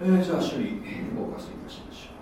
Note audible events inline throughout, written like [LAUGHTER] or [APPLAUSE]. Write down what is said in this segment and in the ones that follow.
えー、じゃあ主にフォーカスいたしましょう。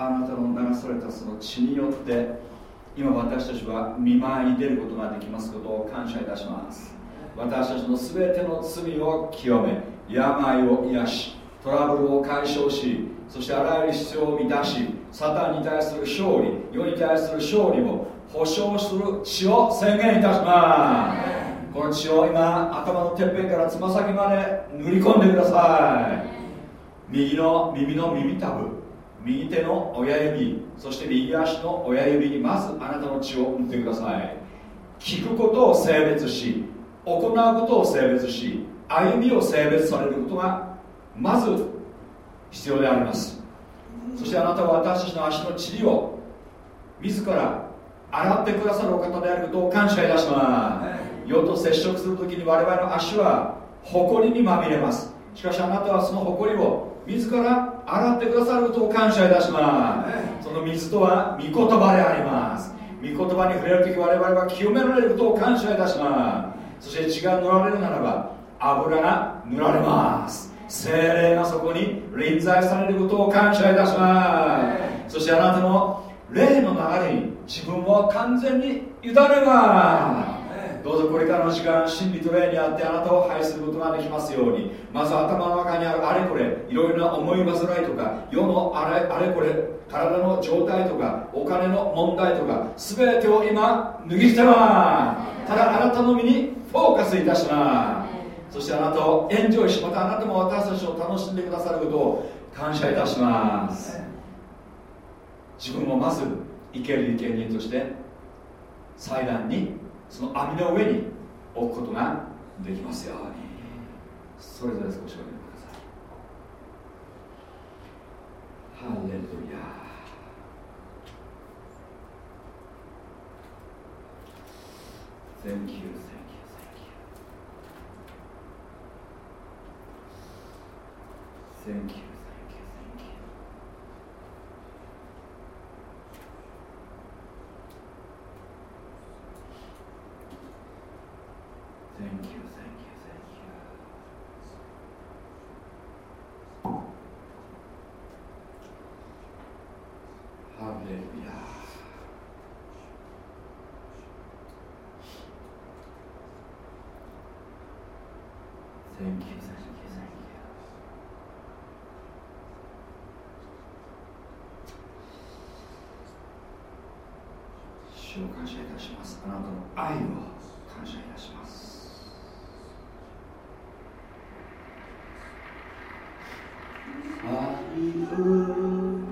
あなたの流されたその血によって今私たちは見舞いに出ることができますことを感謝いたします。私たちの全ての罪を清め病を癒しトラブルを解消しそしてあらゆる必要を満たしサタンに対する勝利世に対する勝利を保証する血を宣言いたします。この血を今頭のてっぺんからつま先まで塗り込んでください。右の耳の耳たぶ右手の親指そして右足の親指にまずあなたの血を塗ってください。聞くことを性別し行うことを性別し歩みを性別されることがまず必要であります。そしてあなたは私たちの足の塵を自ら洗ってくださるお方であることを感謝いたします。世と接触するときに我々の足は埃にまみれます。しかしあなたはその埃を自ら洗ってくださることを感謝いたします。その水とは御言葉であります。御言葉に触れるとき我々は清められることを感謝いたします。そして血が塗られるならば油が塗られます。精霊がそこに臨在されることを感謝いたします。そしてあなたの霊の流れに自分を完全に委ねますどうぞこれからの時間真理と霊にあってあなたを拝することができますように。まず頭の中にあるあれこれいろいろな思い煩いとか世のあれあれこれ体の状態とかお金の問題とか全てを今脱ぎ捨てます。ただあなたの身にフォーカスいたします。そしてあなたをエンジョイしまたあなたも私たちを楽しんでくださることを感謝いたします。自分をまず生ける生贄として祭壇にその網の上に置くことができますように。それぞれ少しお願いください。ハレルヤ。Thank you, thank you, thank you. 感謝いたします。あなたの愛を感謝いたします。愛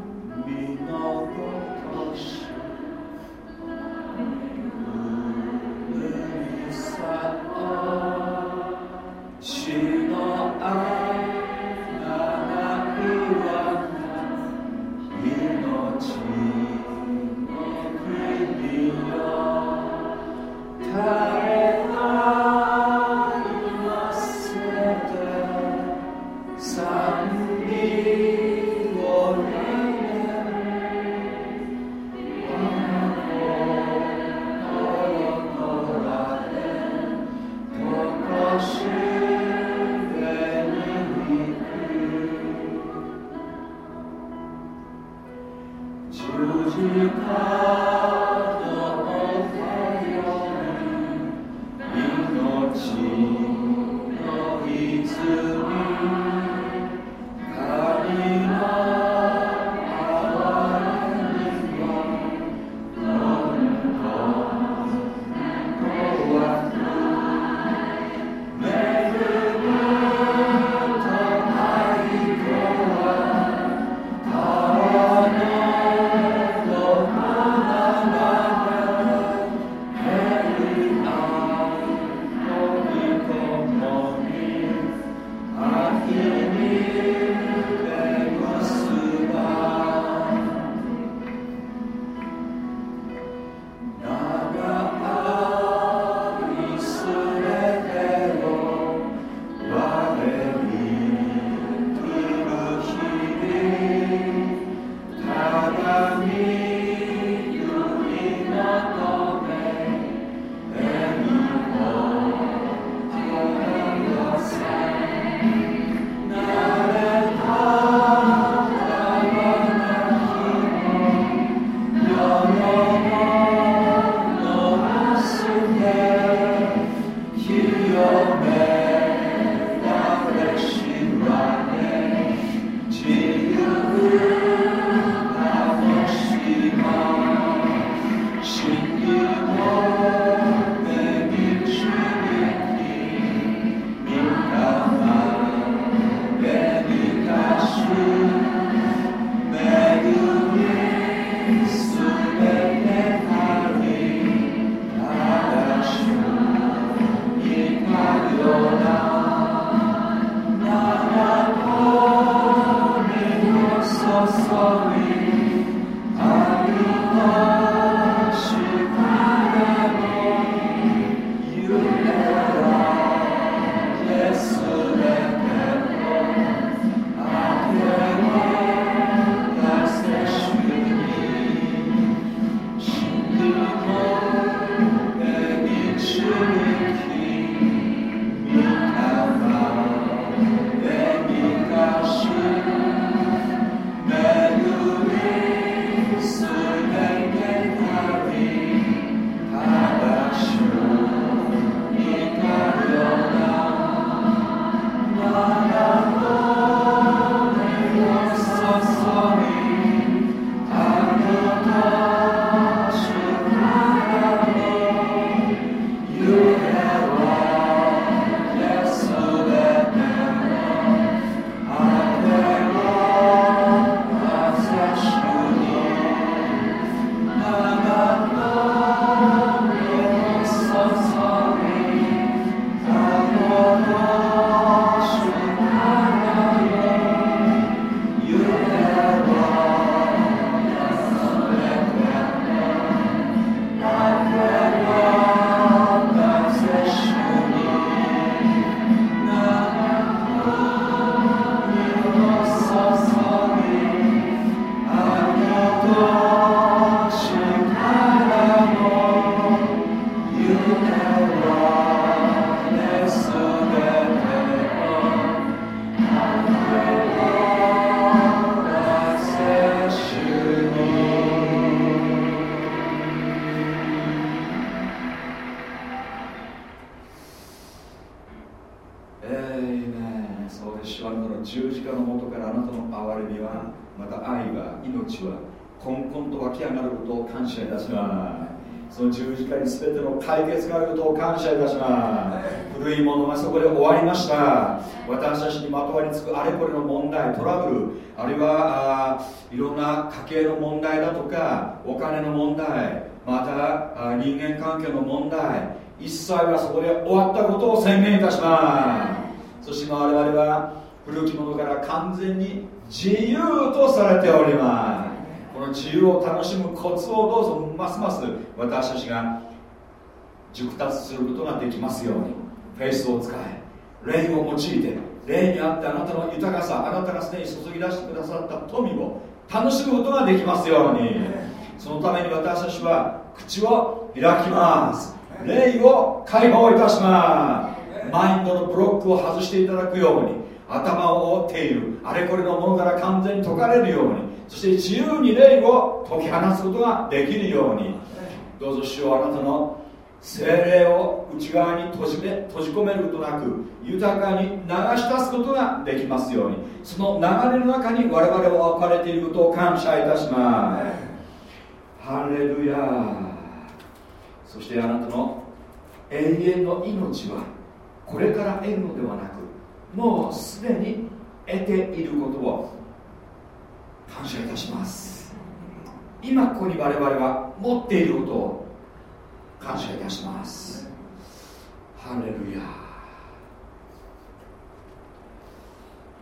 解決があることを感謝いたします。古いものがそこで終わりました。私たちにまとわりつくあれこれの問題トラブルあるいはいろんな家計の問題だとかお金の問題またあ人間関係の問題一切はそこで終わったことを宣言いたします。そして我々は古きものから完全に自由とされております。この自由を楽しむコツをどうぞますます私たちが熟達することができますように。フェイスを使え。霊を用いて霊にあってあなたの豊かさあなたがすでに注ぎ出してくださった富を楽しむことができますように。そのために私たちは口を開きます。霊を解放いたします。マインドのブロックを外していただくように頭を覆っているあれこれのものから完全に解かれるようにそして自由に霊を解き放つことができるように。どうぞ主よあなたの精霊を内側に閉じめ閉じ込めることなく豊かに流し出すことができますように。その流れの中に我々は置かれていることを感謝いたします。ハレルヤそしてあなたの永遠の命はこれから得るのではなくもうすでに得ていることを感謝いたします。今ここに我々は持っていることを感謝いたします。ハレルヤ。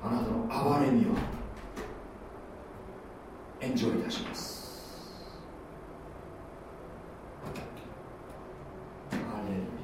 あなたの憐れみをエンジョイいたします。ハレルヤ。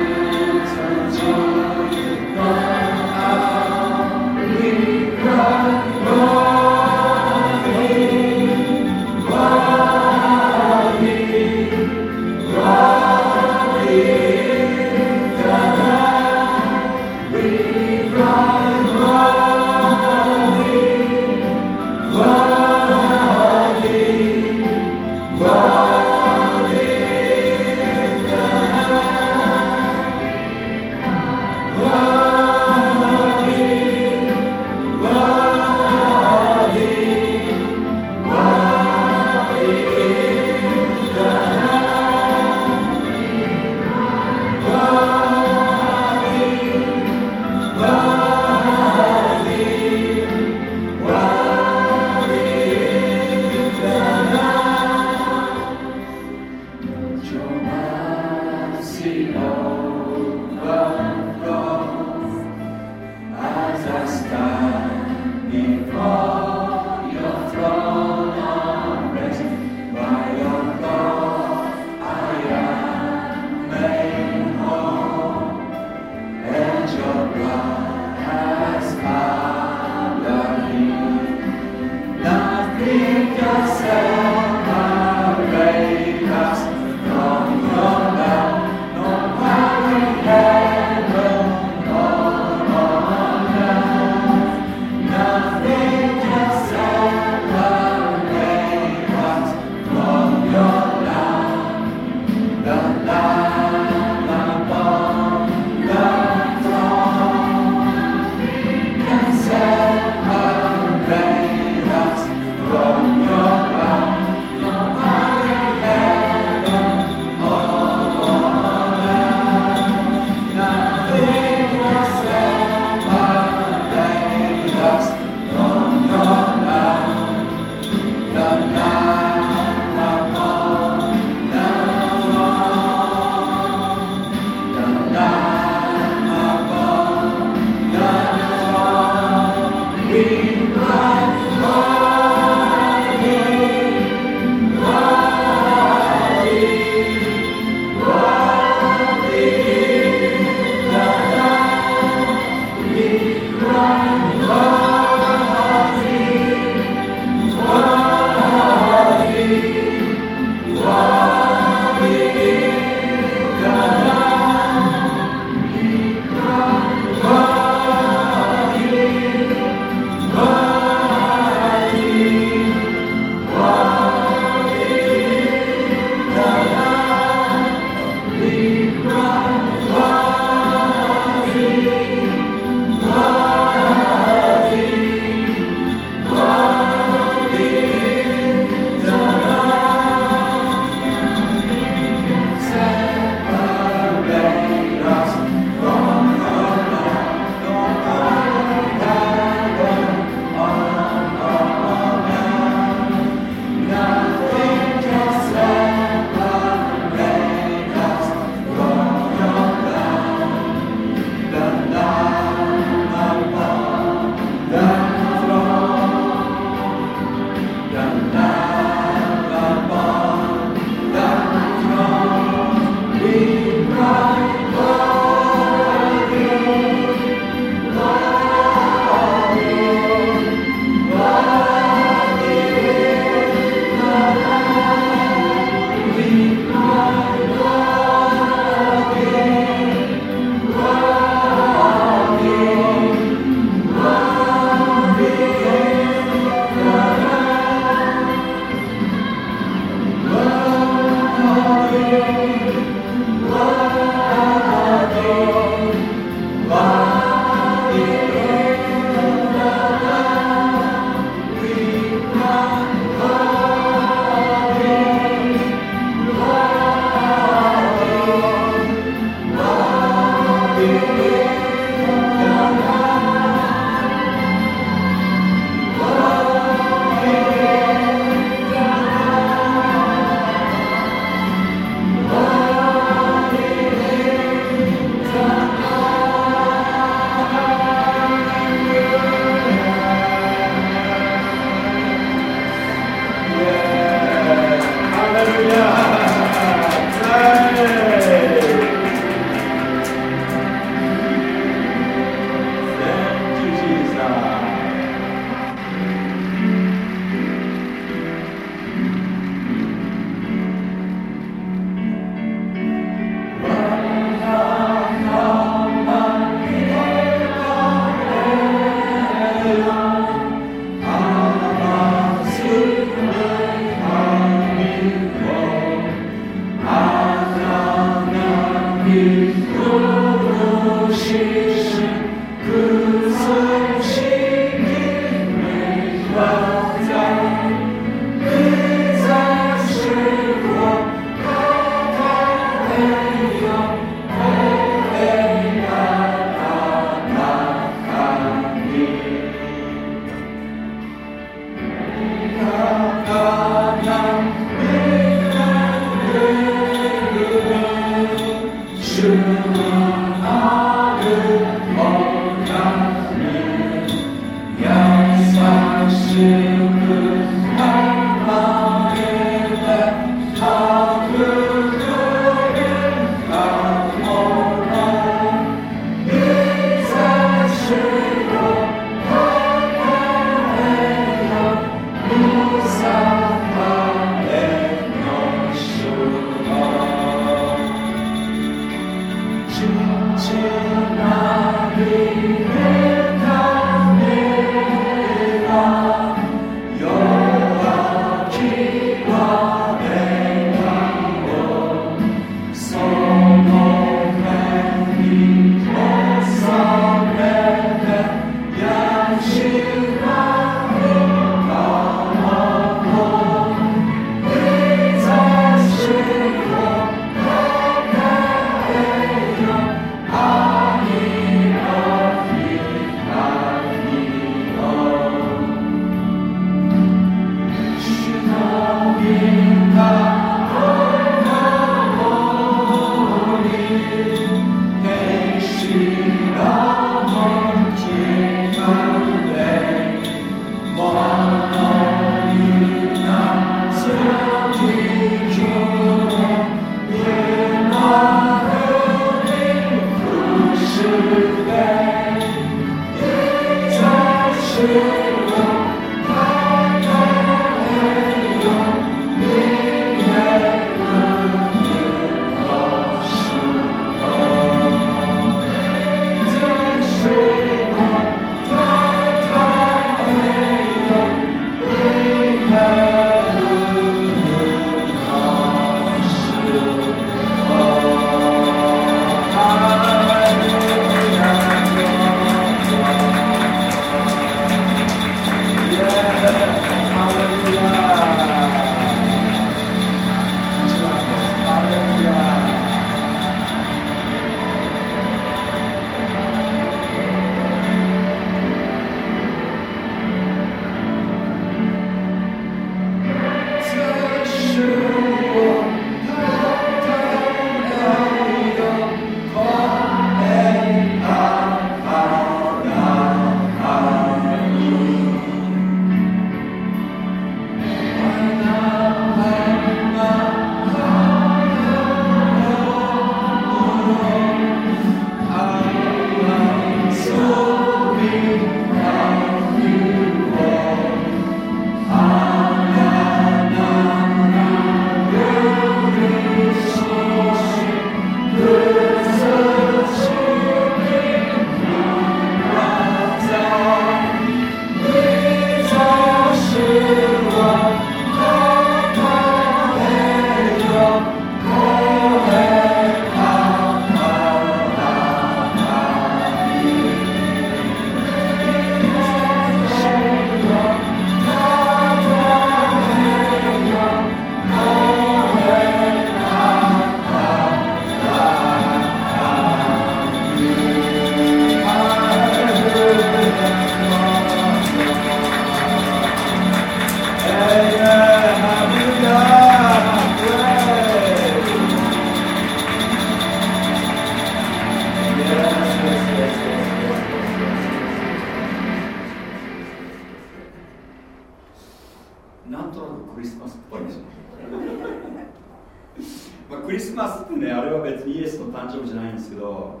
わけじゃないんですけど、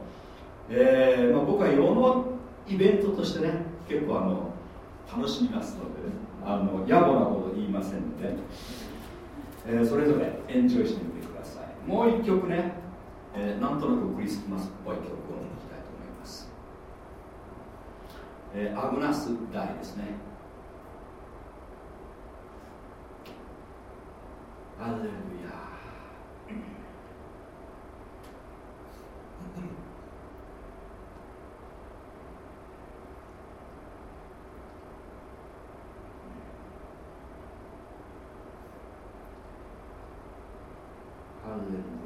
えーまあ、僕は世のイベントとしてね結構あの楽しみますので、ね、あの野暮なこと言いませんので、えー、それぞれエンジョイしてみてくださいもう1曲ね、えー、なんとなくクリスマスっぽい曲を聴きたいと思います、えー、アグナス・ダイですねアレルヤー Hallelujah.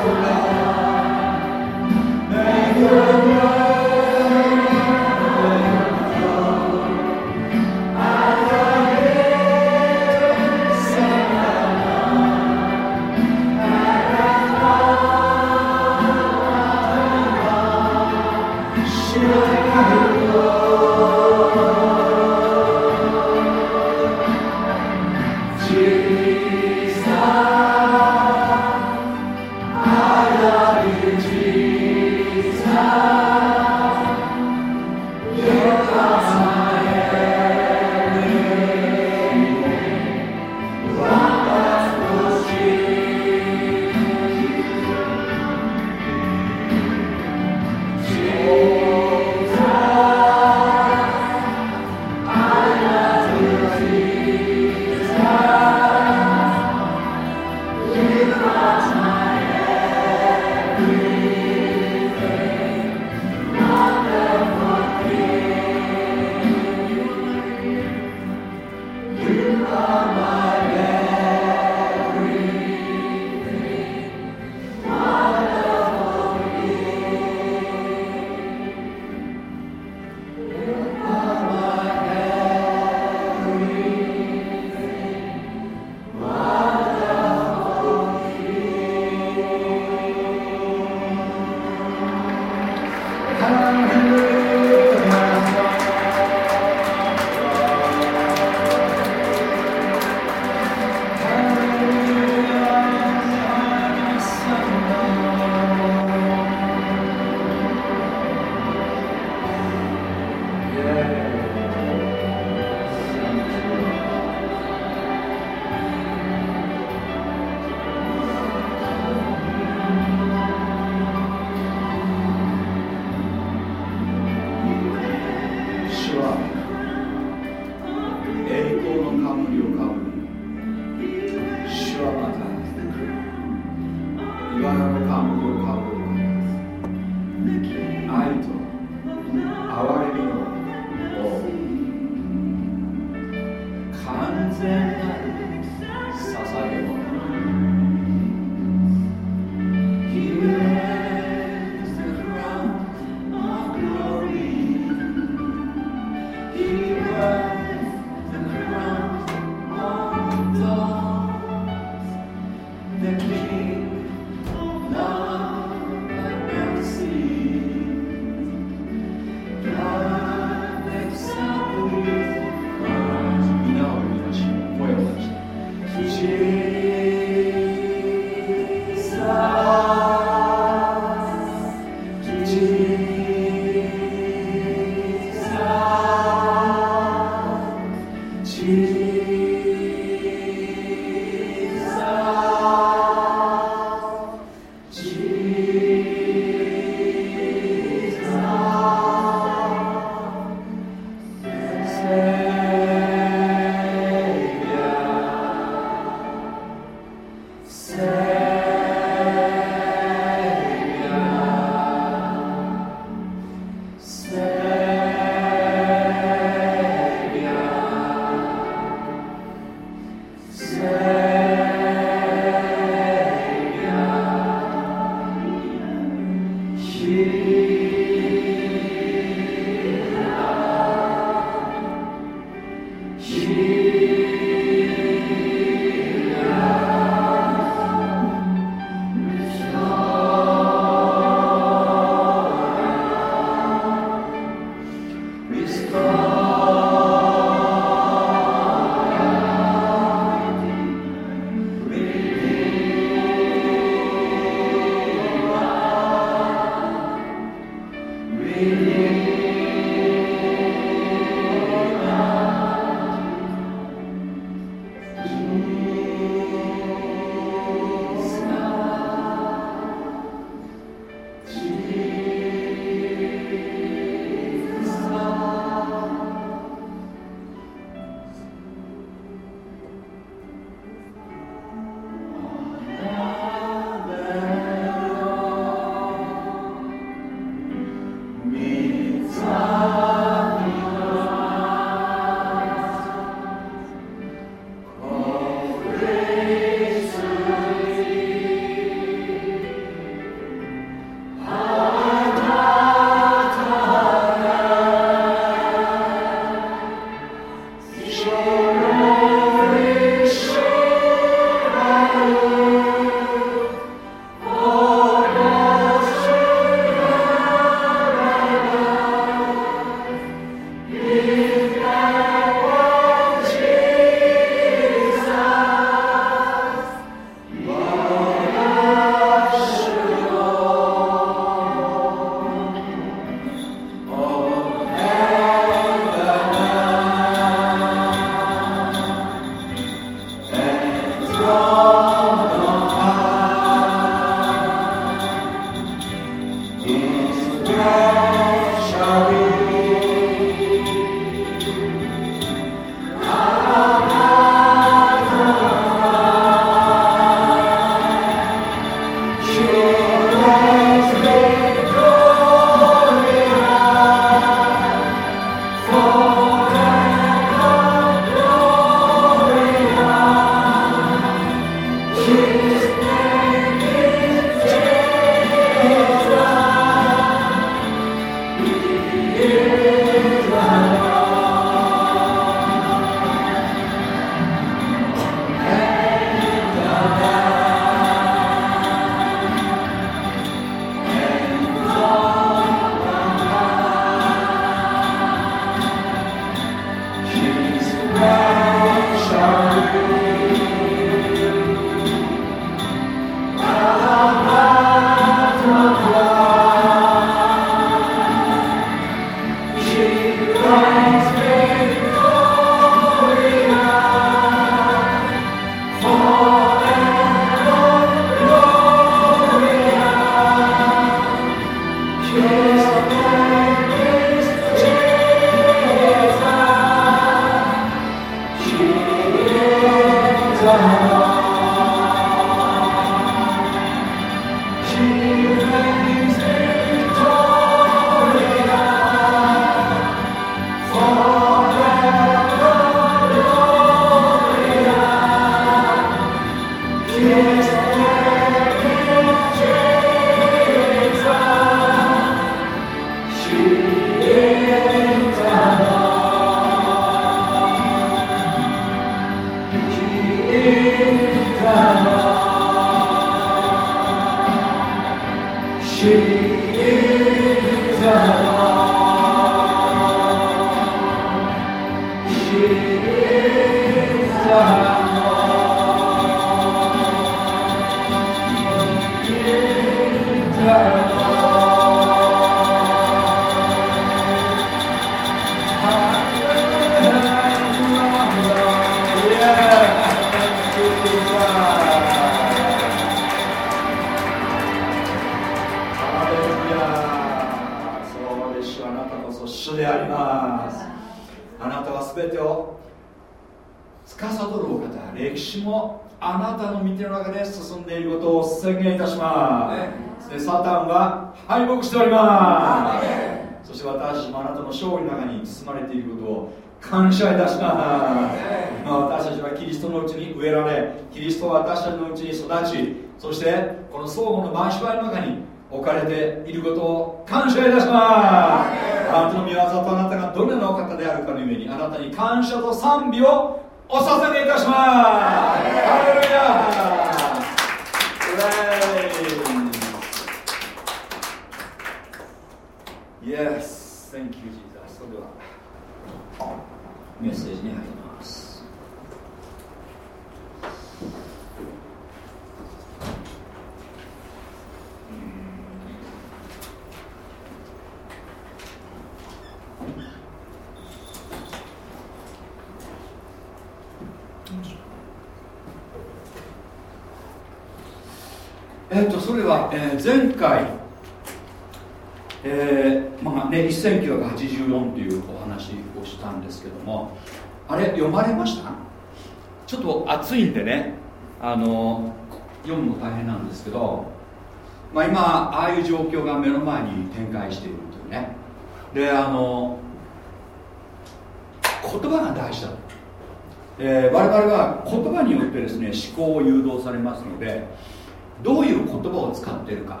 使ってるか。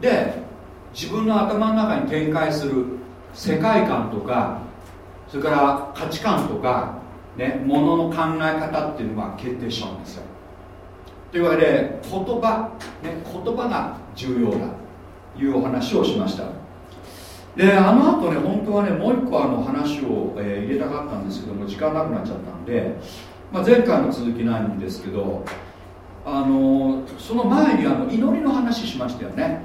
で自分の頭の中に展開する世界観とかそれから価値観とか、ね、ものの考え方っていうのが決定しちゃうんですよ。というわけで言葉、ね、言葉が重要だ。というお話をしました。であの後ね本当はねもう一個あの話を、えー、入れたかったんですけども時間なくなっちゃったんで、まあ、前回の続きなんですけどあのその前にあの祈りの話しましたよね。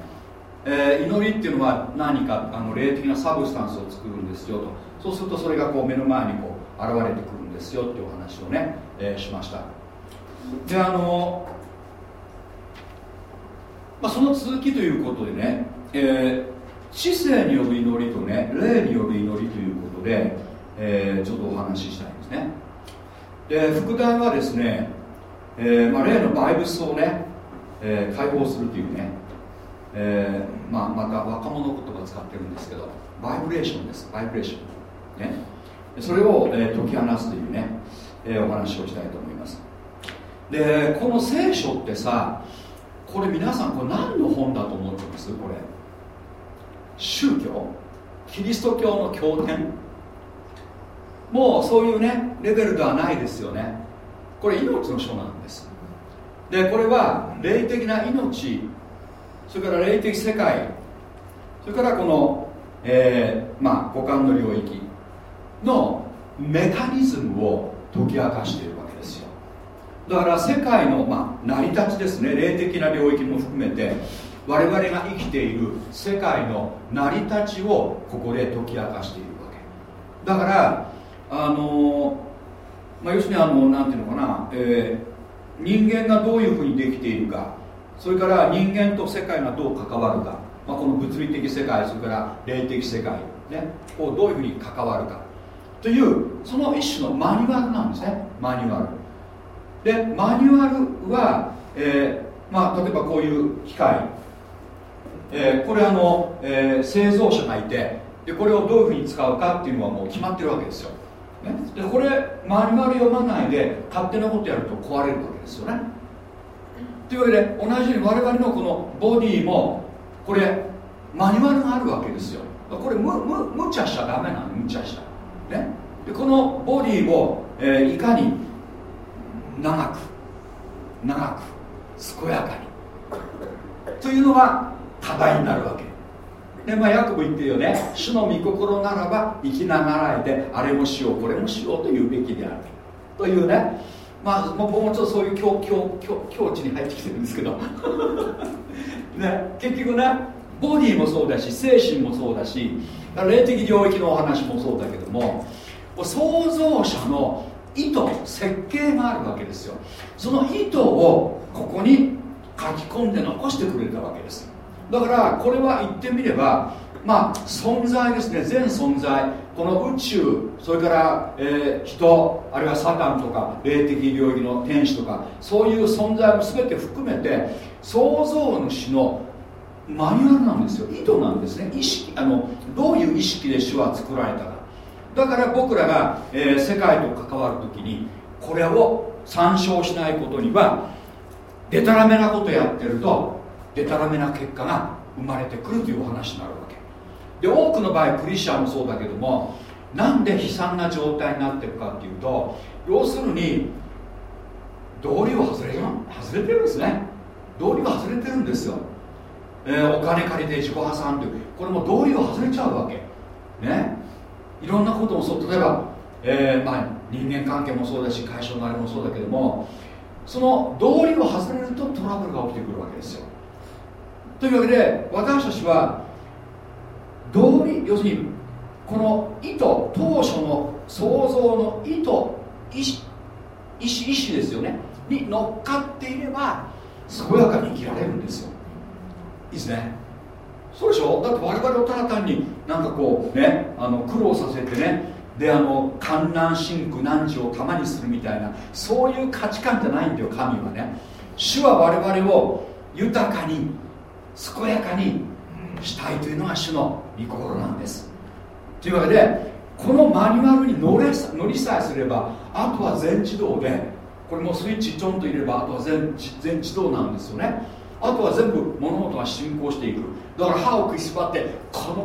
えー、祈りっていうのは何かあの霊的なサブスタンスを作るんですよと。そうするとそれがこう目の前にこう現れてくるんですよっていうお話をね、えー、しました。であの、まあ、その続きということでね、えー、知性による祈りとね霊による祈りということで、えー、ちょっとお話ししたいんですね。で副題はですね、えーまあ、霊のバイブスをね、えー、解放するというねえー、まあ、また若者言葉使ってるんですけどバイブレーションですバイブレーション、ね、それを、えー、解き放つというね、えー、お話をしたいと思います。でこの聖書ってさこれ皆さんこれ何の本だと思ってます？これ。宗教？キリスト教の経典？もうそういうねレベルではないですよね。これ命の書なんです。でこれは霊的な命。それから霊的世界。それからこの、えー、まあ、五感の領域のメカニズムを解き明かしているわけですよ。だから世界の、まあ、成り立ちですね。霊的な領域も含めて我々が生きている世界の成り立ちをここで解き明かしているわけ。だからあのまあ、要するにあのなんていうのかな、えー、人間がどういうふうにできているかそれから人間と世界がどう関わるか、まあ、この物理的世界それから霊的世界、ね、をどういうふうに関わるかというその一種のマニュアルなんですねマニュアル。でマニュアルは、えーまあ、例えばこういう機械、えー、これあの、えー、製造者がいてでこれをどういうふうに使うかっていうのはもう決まってるわけですよ、ね、でこれマニュアル読まないで勝手なことやると壊れるわけですよね。というわけで同じように我々のこのボディもこれマニュアルがあるわけですよ。これむむ無茶しちゃダメなの無茶しちゃ。ね。でこのボディを、えー、いかに長く長く健やかに。というのが課題になるわけ。でまあヤコブ言ってるよね。主の御心ならば生きながらえてあれもしようこれもしようと言うべきである。というね。まあ僕もちょっとそういう境境境境地に入ってきてるんですけど。[LAUGHS] ね。結局ねボディもそうだし精神もそうだし霊的領域のお話もそうだけども創造者の意図設計があるわけですよ。その意図をここに書き込んで残してくれたわけです。だからこれは言ってみればまあ存在ですね。全存在。この宇宙それから、えー、人あるいはサタンとか霊的領域の天使とかそういう存在も全て含めて創造主のマニュアルなんですよ。意図なんですね。意識あのどういう意識で主は作られたか。だから僕らが、えー、世界と関わる時にこれを参照しないことにはでたらめなことやってるとでたらめな結果が生まれてくるというお話になるわけ。で多くの場合クリスチャンもそうだけどもなんで悲惨な状態になってるかっていうと要するに道理を外れ外れてるんですね。道理が外れてるんですよ、えー、お金借りて自己破産というこれも道理を外れちゃうわけ。ね。いろんなこともそう。例えば、えー、まあ、人間関係もそうだし会社のあれもそうだけどもその道理を外れるとトラブルが起きてくるわけですよ。というわけで私たちは道理要するにこの意図当初の創造の意図意思意思意思ですよね。に乗っかっていれば健やかに生きられるんですよ。いいですね。そうでしょ？だって我々をただ単になんかこうねあの苦労させてねであの観難深苦難事を玉にするみたいなそういう価値観じゃないんだよ神はね。主は我々を豊かに健やかにしたいというのが主の御心なんです。というわけでこのマニュアルに乗れ乗りさえすればあとは全自動でこれもスイッチちょんと入ればあとは全全自動なんですよね。あとは全部物事が進行していく。だから歯を食いしばってこの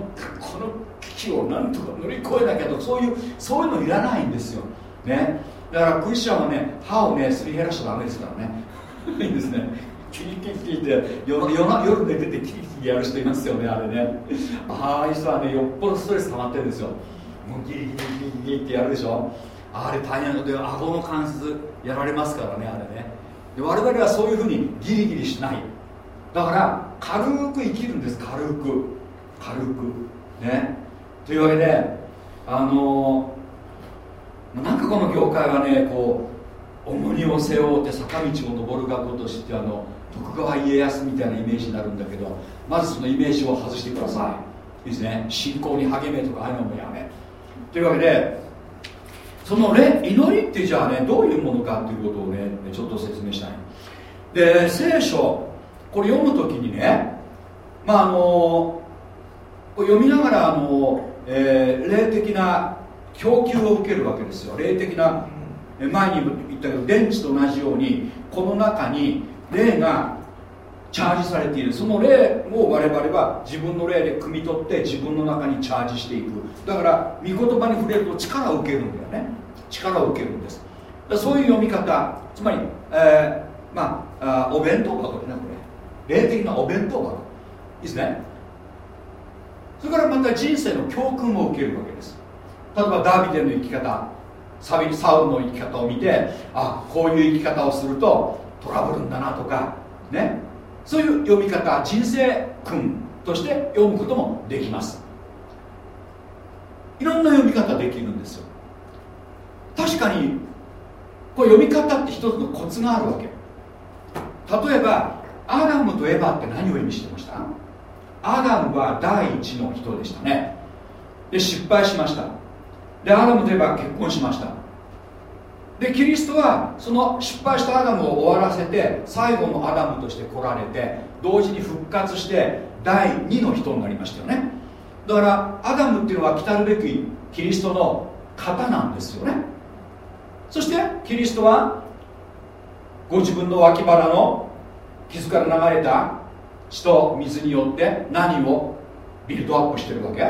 この危機をなんとか乗り越えなきゃとそういうそういうのいらないんですよ。ね。だからクリスチャンはね歯をねすり減らしちゃダメですからね。[LAUGHS] いいですね。キリキリキリって夜夜寝ててキリキリやる人いますよねあれね。ああいう人はねよっぽどストレス溜まってるんですよ。もうギリギリギリギリってやるでしょ。あれ大変なことで顎の関節やられますからねあれね。で我々はそういうふうにギリギリしない。だから軽く生きるんです。軽く。軽く。ね。というわけであのなんかこの業界はねこう重荷を背負って坂道を登る学校としてあの徳川家康みたいなイメージになるんだけどまずそのイメージを外してください。いいですね。信仰に励めとかああいうのもやめ。というわけでそのね祈りってじゃあねどういうものかっていうことをねちょっと説明したい。で聖書これ読む時にねまああの読みながらあの、えー、霊的な供給を受けるわけですよ。霊的な前にも言ったけど電池と同じようにこの中に霊がチャージされている。その霊を我々は自分の霊で汲み取って自分の中にチャージしていく。だから御言葉に触れると力を受けるんだよね。力を受けるんです。そういう読み方。つまり、えー、まあお弁当箱でねこれ。霊的なお弁当箱。いいですね。それからまた人生の教訓を受けるわけです。例えばダービデの生き方。サビサウルの生き方を見てあこういう生き方をするとトラブルんだなとかね。そういう読み方人生訓として読むこともできます。いろんな読み方できるんですよ。確かにこれ読み方って一つのコツがあるわけ。例えばアダムとエヴァって何を意味してました？アダムは第一の人でしたね。で失敗しました。でアダムとエヴァ結婚しました。でキリストはその失敗したアダムを終わらせて最後のアダムとして来られて同時に復活して第2の人になりましたよね。だからアダムっていうのは来たるべきキリストの型なんですよね。そしてキリストはご自分の脇腹の傷から流れた血と水によって何を build up してるわけ？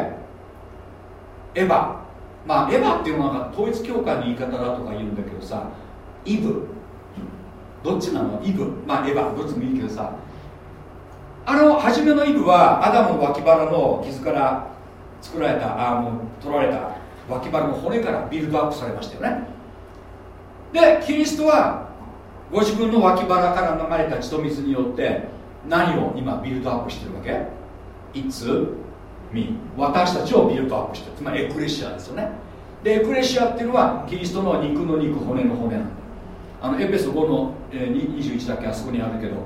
エヴァ。まあエヴァっていうのは統一教会の言い方だとか言うんだけどさイブ。どっちなの？イブ。まあエヴァどっちもいいけどさ。あの初めのイブはアダムの脇腹の傷から作られたあもう取られた脇腹の骨からビルドアップされましたよね。でキリストはご自分の脇腹から流れた血と水によって何を今ビルドアップしてるわけ？It's me 私たちをビルドアップしてつまりエクレシアですよね。でエクレシアっていうのはキリストの肉の肉骨の骨なんだあのエペソ5の、えー、21だけあそこにあるけど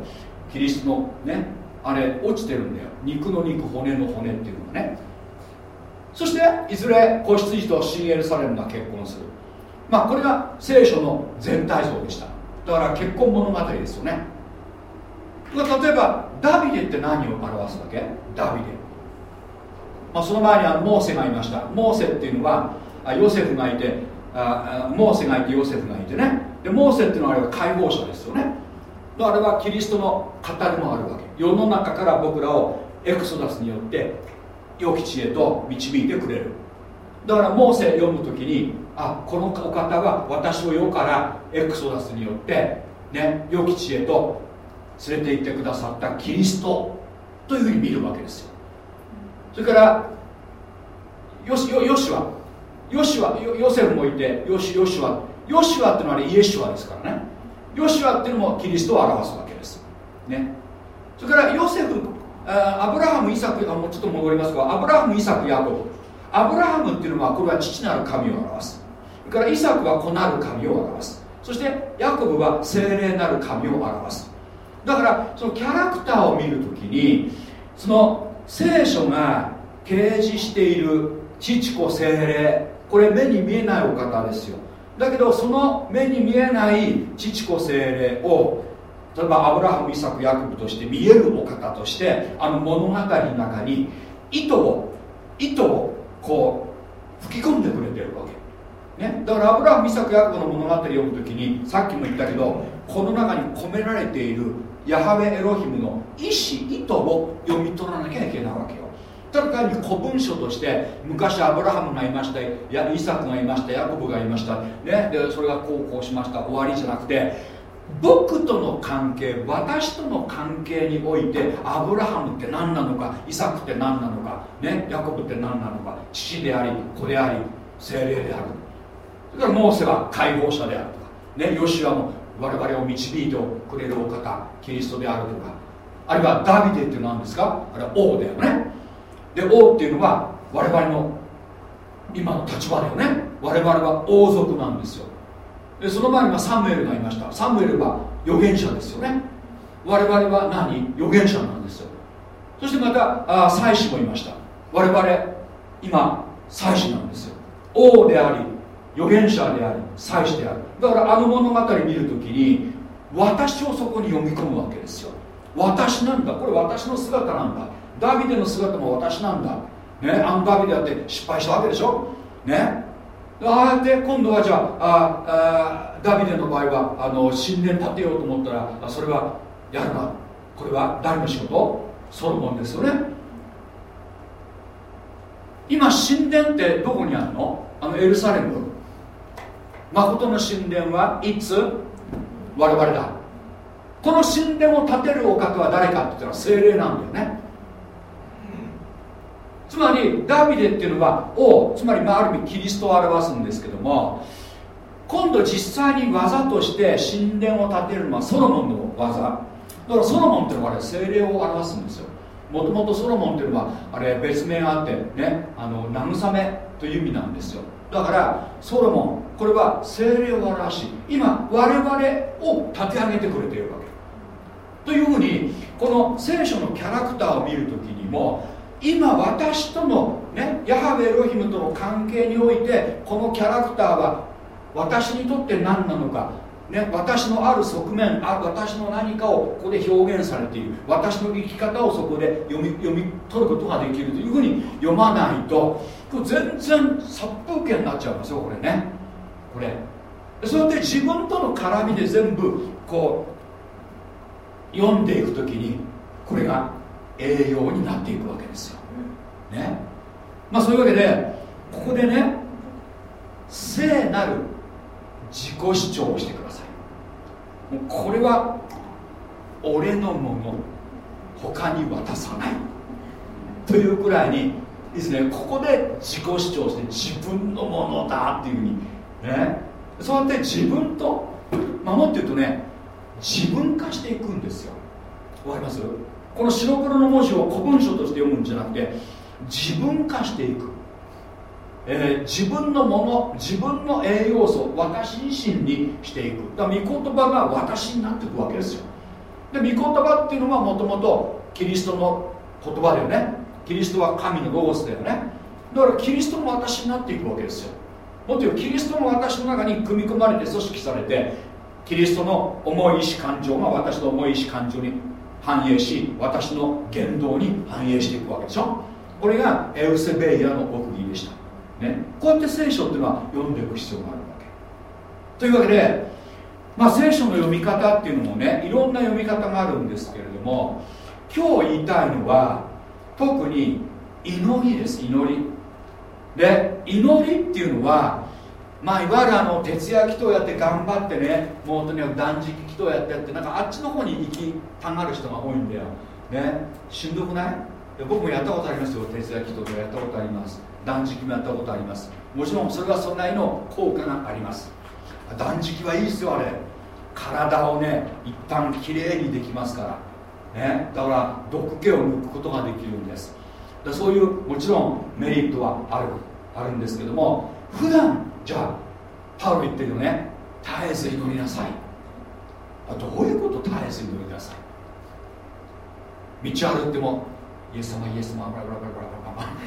キリストのねあれ落ちてるんだよ。肉の肉骨の骨っていうのがね。そしていずれ子羊と新エルサレムが結婚する。まあこれが聖書の全体像でした。だから結婚物語ですよね。例えばダビデって何を表すわけ？ダビデ、まあ、その前にはモーセがいました。モーセっていうのはヨセフがいてあモーセがいてヨセフがいてね。でモーセっていうのはあれは解放者ですよね。あれはキリストの語りもあるわけ。世の中から僕らをエクソダスによって良き知恵と導いてくれる。だからモーセ読む時にあこのお方は私を世からエクソダスによってね良き知恵と連れて行ってくださったキリストというふうに見るわけですよ。それからよしよよしはよしはヨセフもいてよしよしはヨシュアっていうのはイエシュアですからね。ヨシュアっていうのもキリストを表すわけです。ね。それからヨセフアブラハムイサクあもうちょっと戻りますがアブラハムイサクヤコブ。アブラハムっていうのはこれは父なる神を表す。それからイサクは子なる神を表す。そしてヤコブは精霊なる神を表す。だからそのキャラクターを見るときにその聖書が掲示している父子精霊。これ目に見えないお方ですよ。だけどその目に見えない父子精霊を例えばアブラハムイサクヤコブとして見えるお方としてあの物語の中に糸を糸をこう吹き込んでくれてるわけ、ね、だからアブラハムイサクヤコブの物語を読む時にさっきも言ったけどこの中に込められているヤハウェエロヒムの意思意図を読み取らなきゃいけないわけよ。ただ単に古文書として昔アブラハムがいましたイサクがいましたヤコブがいました、ね、でそれがこうこうしました。終わりじゃなくて僕との関係私との関係においてアブラハムって何なのかイサクって何なのか、ね、ヤコブって何なのか父であり子であり精霊である。それからモーセは解放者であるとか、ね、ヨシュアも我々を導いてくれるお方キリストであるとか。あるいはダビデって何ですか？あれは王だよね。で王っていうのは我々の今の立場だよね。我々は王族なんですよ。でその前にはサムエルがいました。サムエルは預言者ですよね。我々は何？預言者なんですよ。そしてまたあ祭司もいました。我々今祭司なんですよ。王であり預言者であり祭司である。だからあの物語見るときに私をそこに読み込むわけですよ。私なんだ。これ私の姿なんだ。ダビデの姿も私なんだ、ね、あのダビデだって失敗したわけでしょ？ね？ああやって今度はじゃああダビデの場合はあの神殿建てようと思ったらそれはやるなこれは誰の仕事？ソロモンですよね。今神殿ってどこにあるの？あのエルサレム。誠の神殿はいつ？我々だ。この神殿を建てるお方は誰かって言ったら精霊なんだよね。つまりダビデっていうのは王つまり、まあ、ある意味キリストを表すんですけども今度実際に技として神殿を建てるのはソロモンの技。だからソロモンっていうのはあれ精霊を表すんですよ。もともとソロモンっていうのはあれ別名があってねあの慰めという意味なんですよ。だからソロモンこれは精霊を表し今我々を立て上げてくれているわけ。というふうにこの聖書のキャラクターを見るときにも今私との、ね、ヤハベエロヒムとの関係においてこのキャラクターは私にとって何なのか、ね、私のある側面あ私の何かをここで表現されている。私の生き方をそこで読み読み取ることができるというふうに読まないと全然殺風景になっちゃうんですよこれね。これ。そうやって自分との絡みで全部こう読んでいく時にこれが栄養になっていくわけですよ。ね。まあそういうわけでここでね聖なる自己主張をしてください。これは俺のもの。他に渡さない。というくらいにですね。ここで自己主張して自分のものだっていうふうにね。そうやって自分と守って言うとね自分化していくんですよ。わかります？この白黒の文字を古文書として読むんじゃなくて自分化していく、えー、自分のもの自分の栄養素私自身にしていく。だから御言葉が私になっていくわけですよ。で御言葉っていうのはもともとキリストの言葉だよね。キリストは神のロゴスだよね。だからキリストの私になっていくわけですよ。もっと言うキリストの私の中に組み込まれて組織されてキリストの重い意志感情が私の重い意志感情に反映し私の言動に反映していくわけでしょ？これがエウセベイヤの奥義でした、ね、こうやって聖書っていうのは読んでいく必要があるわけ。というわけで、まあ、聖書の読み方っていうのもねいろんな読み方があるんですけれども今日言いたいのは特に祈りです。祈り。で祈りっていうのはまあいわゆるあの徹夜祈祷やって頑張ってねもう本当に断食祈祷やってやってなんかあっちの方に行きたがる人が多いんだよ。ね。しんどくない？僕もやったことありますよ。徹夜祈祷でやったことあります。断食もやったことあります。もちろんそれはそれなりの効果があります。断食はいいですよあれ。体をね一旦きれいにできますから。ね。だから毒気を抜くことができるんです。だそういうもちろんメリットはあるあるんですけども普段じゃあパウロ言ってるよね。絶えず祈りなさい。どういうこと絶えず祈りなさい？道歩いてもイエス様イエス様ブラブラブラブラ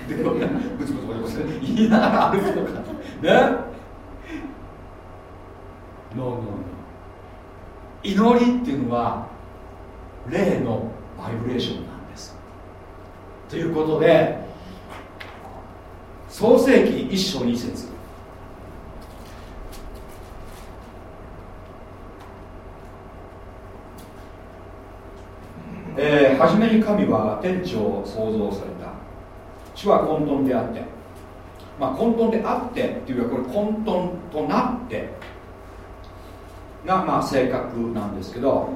ブラブラブツブツブツブツ言いながら歩くとかねノーノーノー祈りっていうのは霊のバイブレーションなんですということで創世紀一章二節。えー、初めに神は天地を創造された。地は混沌であって。まあ混沌であってっていうかこれ混沌となって。がまあ正確なんですけど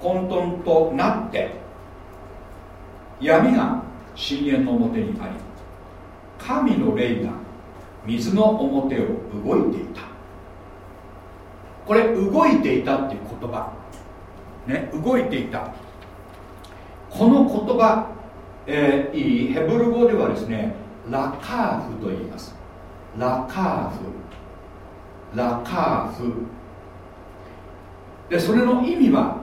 混沌となって闇が深淵の表にあり神の霊が水の表を動いていた。これ動いていたっていう言葉。ね動いていた。この言葉、えー、いいヘブル語ではですねラカーフと言います。ラカーフ。ラカーフ。でそれの意味は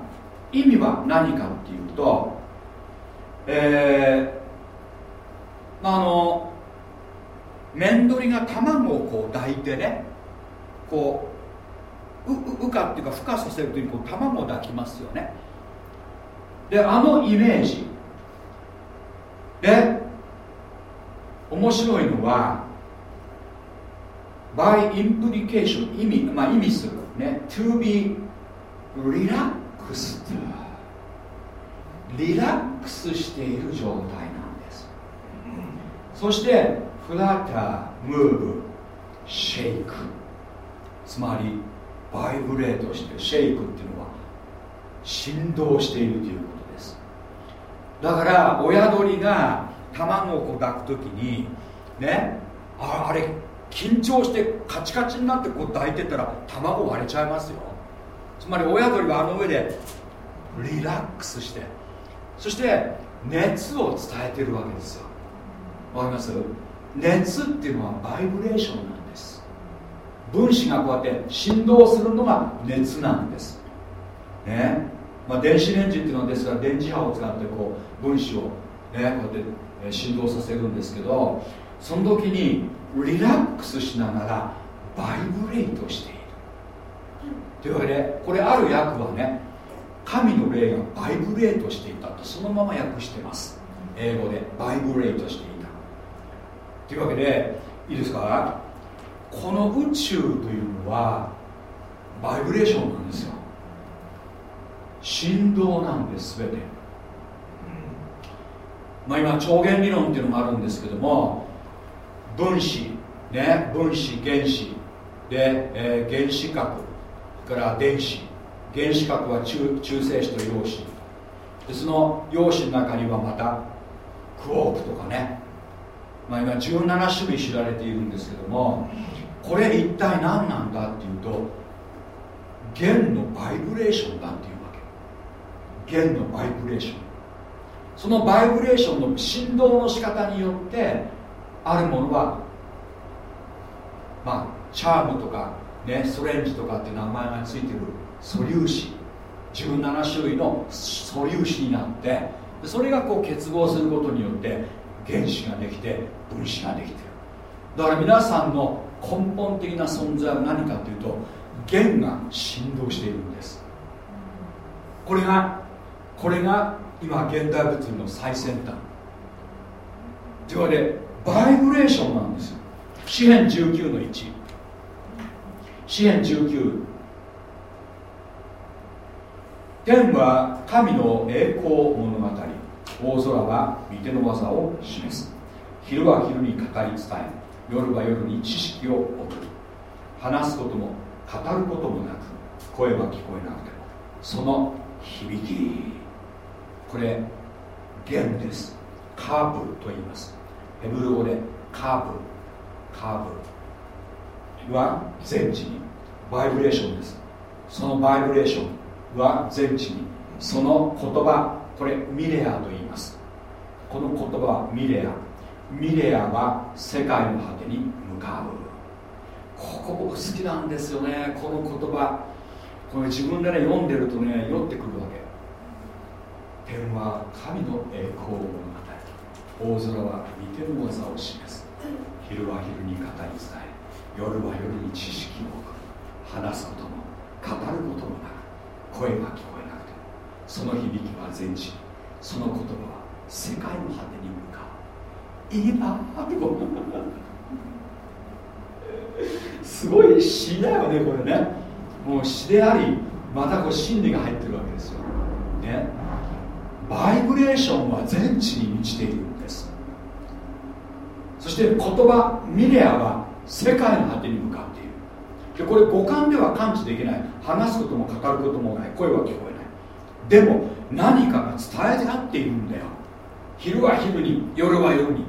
意味は何かっていうとえー、まああの面取りが卵をこう抱いてねこうううかっていうか孵化させるときにこう卵を抱きますよね。であのイメージ。で面白いのは by implication 意味,、まあ、意味するね。to be relaxed リラックスしている状態なんです。そしてフラッタームーブシェイク。つまりバイブレートしてシェイクっていうのは振動しているということです。だから親鳥が卵を抱く時にねああれ緊張してカチカチになってこう抱いてたら卵割れちゃいますよ。つまり親鳥はあの上でリラックスしてそして熱を伝えてるわけですよ。わかります？熱っていうのはバイブレーションなんです。分子がこうやって振動するのが熱なんです。ね。まあ、電子レンジっていうのはですから電磁波を使ってこう分子を、ね、こうやって振動させるんですけどその時にリラックスしながらバイブレイトしている。というわけでこれある訳はね神の霊がバイブレートしていたとそのまま訳してます。英語でバイブレートしていたというわけでいいですか？この宇宙というのはバイブレーションなんですよ。振動なんです全て。まあ今超弦理論っていうのもあるんですけども分子ね分子原子で、えー、原子核から電子。原子核は中中性子と陽子。でその陽子の中にはまたクォークとかね、まあ、今17種類知られているんですけどもこれ一体何なんだっていうと弦のバイブレーションだっていうわけ。弦のバイブレーション。そのバイブレーションの振動の仕方によってあるものはまあチャームとかねストレンジとかって名前がついてる素粒子。17種類の素粒子になってそれがこう結合することによって原子ができて分子ができてる。だから皆さんの根本的な存在は何かというと弦が振動しているんです。これがこれが今現代物理の最先端。というわけでバイブレーションなんですよ。詩編19の1詩編19天は神の栄光物語。大空は御手の技を示す。昼は昼に語り伝え夜は夜に知識を送る。話すことも語ることもなく声は聞こえなくてもその響き。これ弦です。カーブと言います。ヘブル語でカーブ。カーブ。は全地に。バイブレーションです。そのバイブレーションは全地に。その言葉これミレアと言います。この言葉はミレア。ミレアは世界の果てに向かう。ここ僕好きなんですよね。この言葉。これ自分でね読んでるとね酔ってくるわけ。天は神の栄光を物語大空は御手の技を示す。昼は昼に語り伝え夜は夜に知識を送る話すことも語ることもなく声が聞こえなくてその響きは全地その言葉は世界の果てに向かう。いいなってこすごい詩だよねこれね。もう詩でありまたこう真理が入ってるわけですよ。ね。バイブレーションは全地に満ちているんです。そして言葉ミレアは世界の果てに向かっている。でこれ五感では感知できない。話すことも語ることもない。声は聞こえない。でも何かが伝えてあっているんだよ。昼は昼に夜は夜に。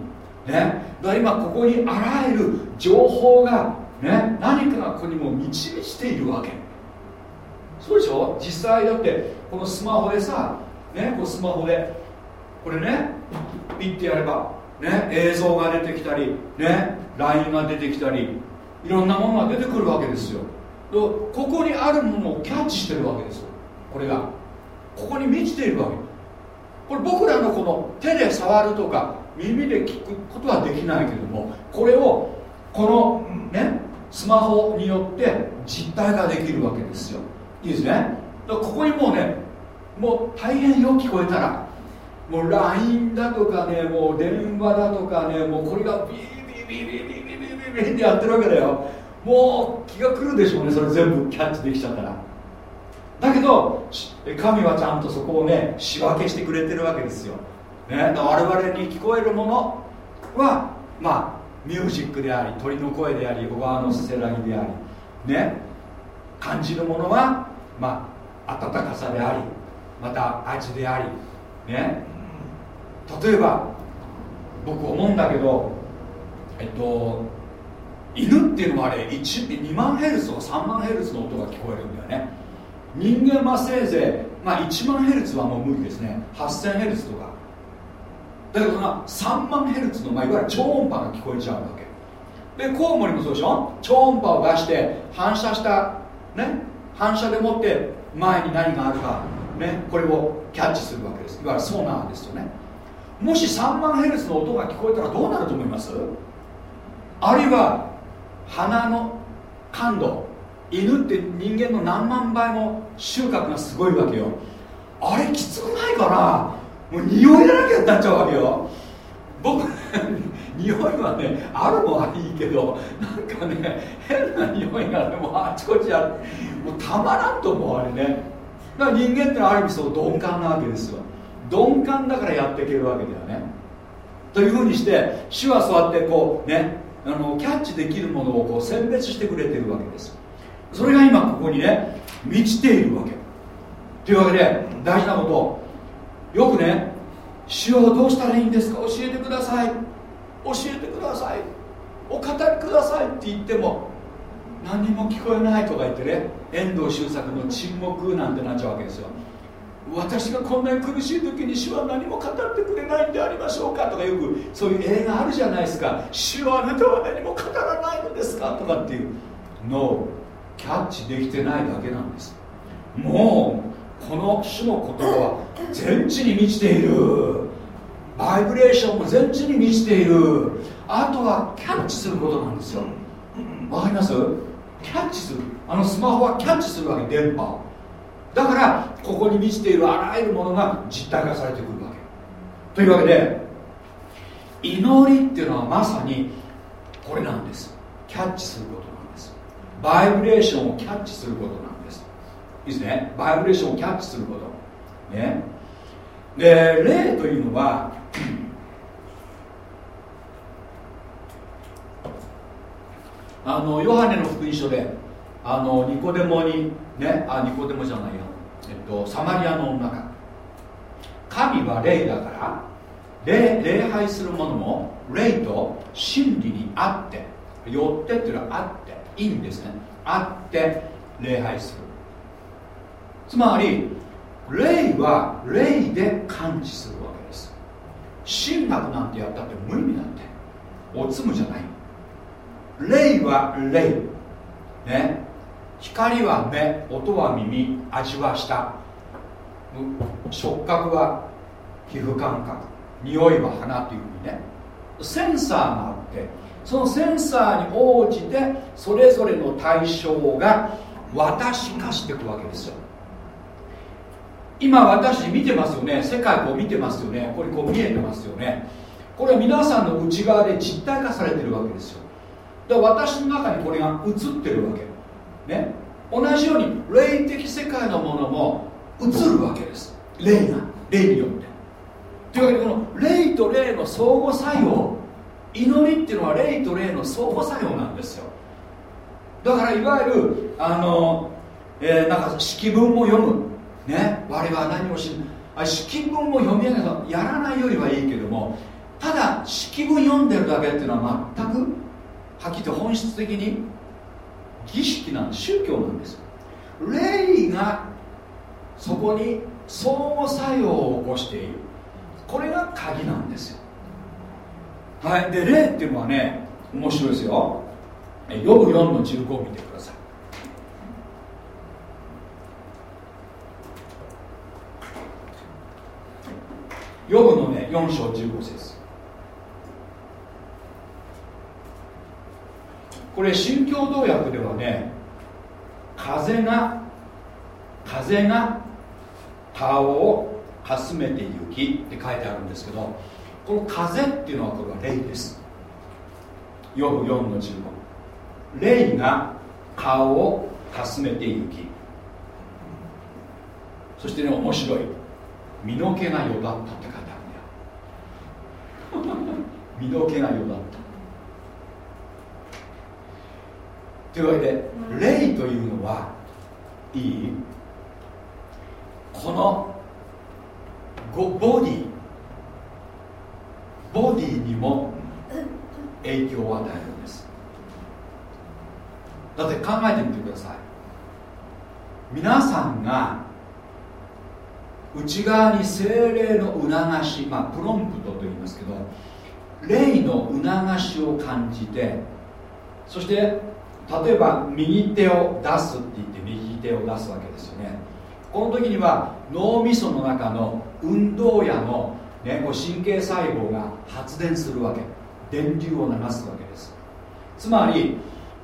ね。だ今ここにあらゆる情報がね。何かがここにも満ち満ちているわけ。そうでしょ？実際だってこのスマホでさね。このスマホでこれねピッてやればね。映像が出てきたりね。LINE が出てきたりいろんなものが出てくるわけですよ。ここにあるものをキャッチしてるわけですよ。これが。ここに満ちているわけ。これ僕らのこの手で触るとか耳で聞くことはできないけどもこれをこのねスマホによって実体ができるわけですよ。いいですね？だからここにもうねもう大変よ聞こえたらもう LINE だとかねもう電話だとかねもうこれがビービービービービービービービーってやってるわけだよ。もう気が来るでしょうねそれ全部キャッチできちゃったら。だけど神はちゃんとそこをね仕分けしてくれてるわけですよ、ね、我々に聞こえるものはまあミュージックであり鳥の声であり小川のせせらぎでありね。感じるものはまあ温かさでありまた味でありね。例えば僕思うんだけどえっと犬っていうのはあれ2万ヘルツとか3万ヘルツの音が聞こえるんだよね。人間はせいぜい、まあ、1万ヘルツはもう無理ですね。8000ヘルツとか。だけどな3万ヘルツの、まあ、いわゆる超音波が聞こえちゃうわけ。でコウモリもそうでしょ？超音波を出して反射したね？反射でもって前に何があるかね？これをキャッチするわけです。いわゆるソナーですよね。もし3万ヘルツの音が聞こえたらどうなると思います？あるいは鼻の感度。犬って人間の何万倍も収穫がすごいわけよ。あれきつくないかな？もう匂いだらけになっちゃうわけよ。僕 [LAUGHS] 匂いはねあるのはいいけどなんかね変な匂いがねもうあちこちある。もうたまらんと思うあれね。だから人間ってある意味そう鈍感なわけですよ。鈍感だからやっていけるわけだよね。というふうにして主はそうやってこうねあのキャッチできるものをこう選別してくれてるわけですそれが今ここにね満ちているわけ。というわけで大事なこと。よくね主をどうしたらいいんですか？教えてください。教えてください。お語りください。って言っても何にも聞こえないとか言ってね遠藤周作の沈黙なんてなっちゃうわけですよ。私がこんなに苦しい時に主は何も語ってくれないんでありましょうかとかよくそういう映画あるじゃないですか。主はあなたは何も語らないのですか？とかっていう。のをキャッチできてないだけなんです。もうこの主の言葉は全地に満ちている。バイブレーションも全地に満ちている。あとはキャッチすることなんですよ。わかります？キャッチする。あのスマホはキャッチするわけ電波。をだからここに満ちているあらゆるものが実体化されてくるわけ。というわけで祈りっていうのはまさにこれなんです。キャッチすること。バイブレーションをキャッチすることなんです。いいですね？バイブレーションをキャッチすること。ね？で霊というのはあのヨハネの福音書であのニコデモにね？あニコデモじゃないや、えっと、サマリアの女が。神は霊だから礼礼拝するものも霊と真理にあってよってっていうのはあって。いいんですね。あって礼拝する。つまり霊は霊で感知するわけです。神学なんてやったって無意味だっておつむじゃない。霊は霊ね。光は目音は耳味は舌。触覚は皮膚感覚。匂いは鼻というふうにね。センサーがあってそのセンサーに応じてそれぞれの対象が私化していくわけですよ。今私見てますよね。世界こう見てますよね。これこう見えてますよね。これは皆さんの内側で実体化されてるわけですよ。だから私の中にこれが映ってるわけ。ね。同じように霊的世界のものも映るわけです。霊が。霊によって。というわけでこの霊と霊の相互作用祈りっていうのは霊と霊の相互作用なんですよ。だからいわゆるあの、えー、なんか式文も読む。ね？我々は何もしあ式文も読み上げたやらないよりはいいけどもただ式文読んでるだけっていうのは全くはっきりと本質的に儀式なん宗教なんです霊がそこに相互作用を起こしている。これが鍵なんですよ。はい。で霊っていうのはね面白いですよ。ヨブ4の15を見てください。ヨブのね4章15節。これ新共同訳ではね風が風が顔をかすめて行きって書いてあるんですけどこの風っていうのはこれは霊です。ヨブ4の15霊が顔をかすめて行きそしてね面白い。身の毛がよだったって書いてあるんだよ。[LAUGHS] 身の毛がよだった。というわけで霊というのはいい。このボディボディにも影響を与えるんです。だって考えてみてください。皆さんが内側に精霊の促し、まあ、プロンプトと言いますけど霊の促しを感じてそして例えば右手を出すって言って右手を出すわけですよね。この時には脳みその中の運動やの、ね、こう神経細胞が発電するわけ。電流を流すわけです。つまり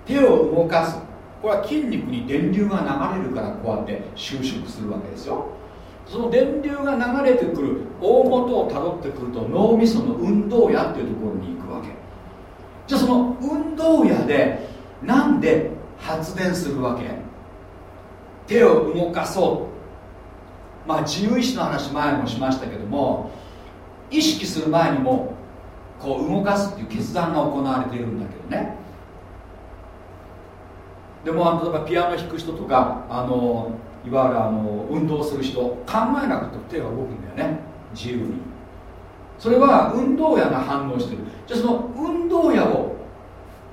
手を動かす。これは筋肉に電流が流れるからこうやって収縮するわけですよ。その電流が流れてくる大元をたどってくると脳みその運動野っていうところに行くわけ。じゃあその運動野でなんで発電するわけ？手を動かそう。まあ自由意志の話前もしましたけども意識する前にもこう動かすっていう決断が行われているんだけどね。でもあの例えばピアノ弾く人とかあのいわゆるあの運動する人考えなくても手が動くんだよね。自由に。それは運動野が反応してる。じゃあその運動野を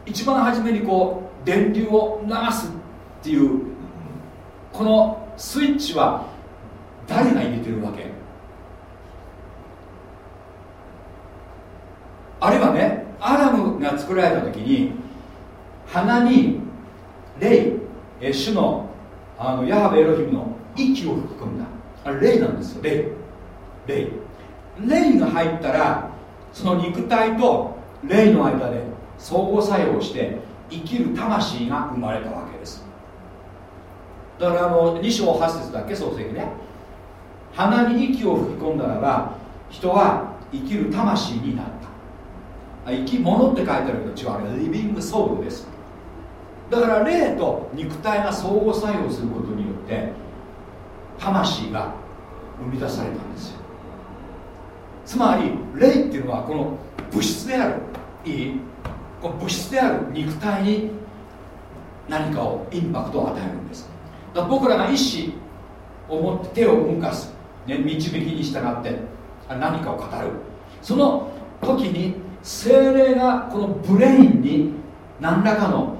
一番初めにこう電流を流すっていうこのスイッチは誰が入れてるわけ？あるいはねアラムが作られた時に鼻に霊え主のあのヤハベエロヒムの息を吹き込んだ。あれ霊なんですよ。霊。霊。霊が入ったらその肉体と霊の間で相互作用して生きる魂が生まれたわけです。だからあの2章8節だけ？漱石ね。鼻に息を吹き込んだなら人は生きる魂になった生き物って書いてあるけど違うあれリビングソウルです。だから霊と肉体が相互作用することによって魂が生み出されたんですよ。つまり霊っていうのはこの物質であるいいこの物質である肉体に何かをインパクトを与えるんです。だから僕らが意志を持って手を動かす、ね、導きに従って何かを語る。その時に精霊がこのブレインに何らかの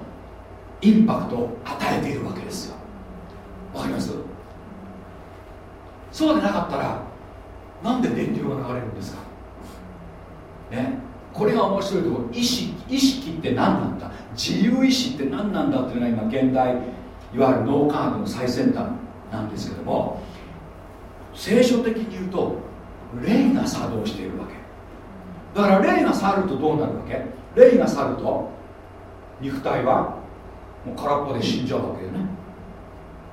インパクトを与えているわけですよ。わかります？そうでなかったらなんで電流が流れるんですか？ね？これが面白いところ意識意識って何なんだ？自由意志って何なんだっていうのが今現代いわゆる脳科学の最先端なんですけども聖書的に言うと霊が作動しているわけ。だから霊が去るとどうなるわけ？霊が去ると肉体はもう空っぽで死んじゃうわけよね。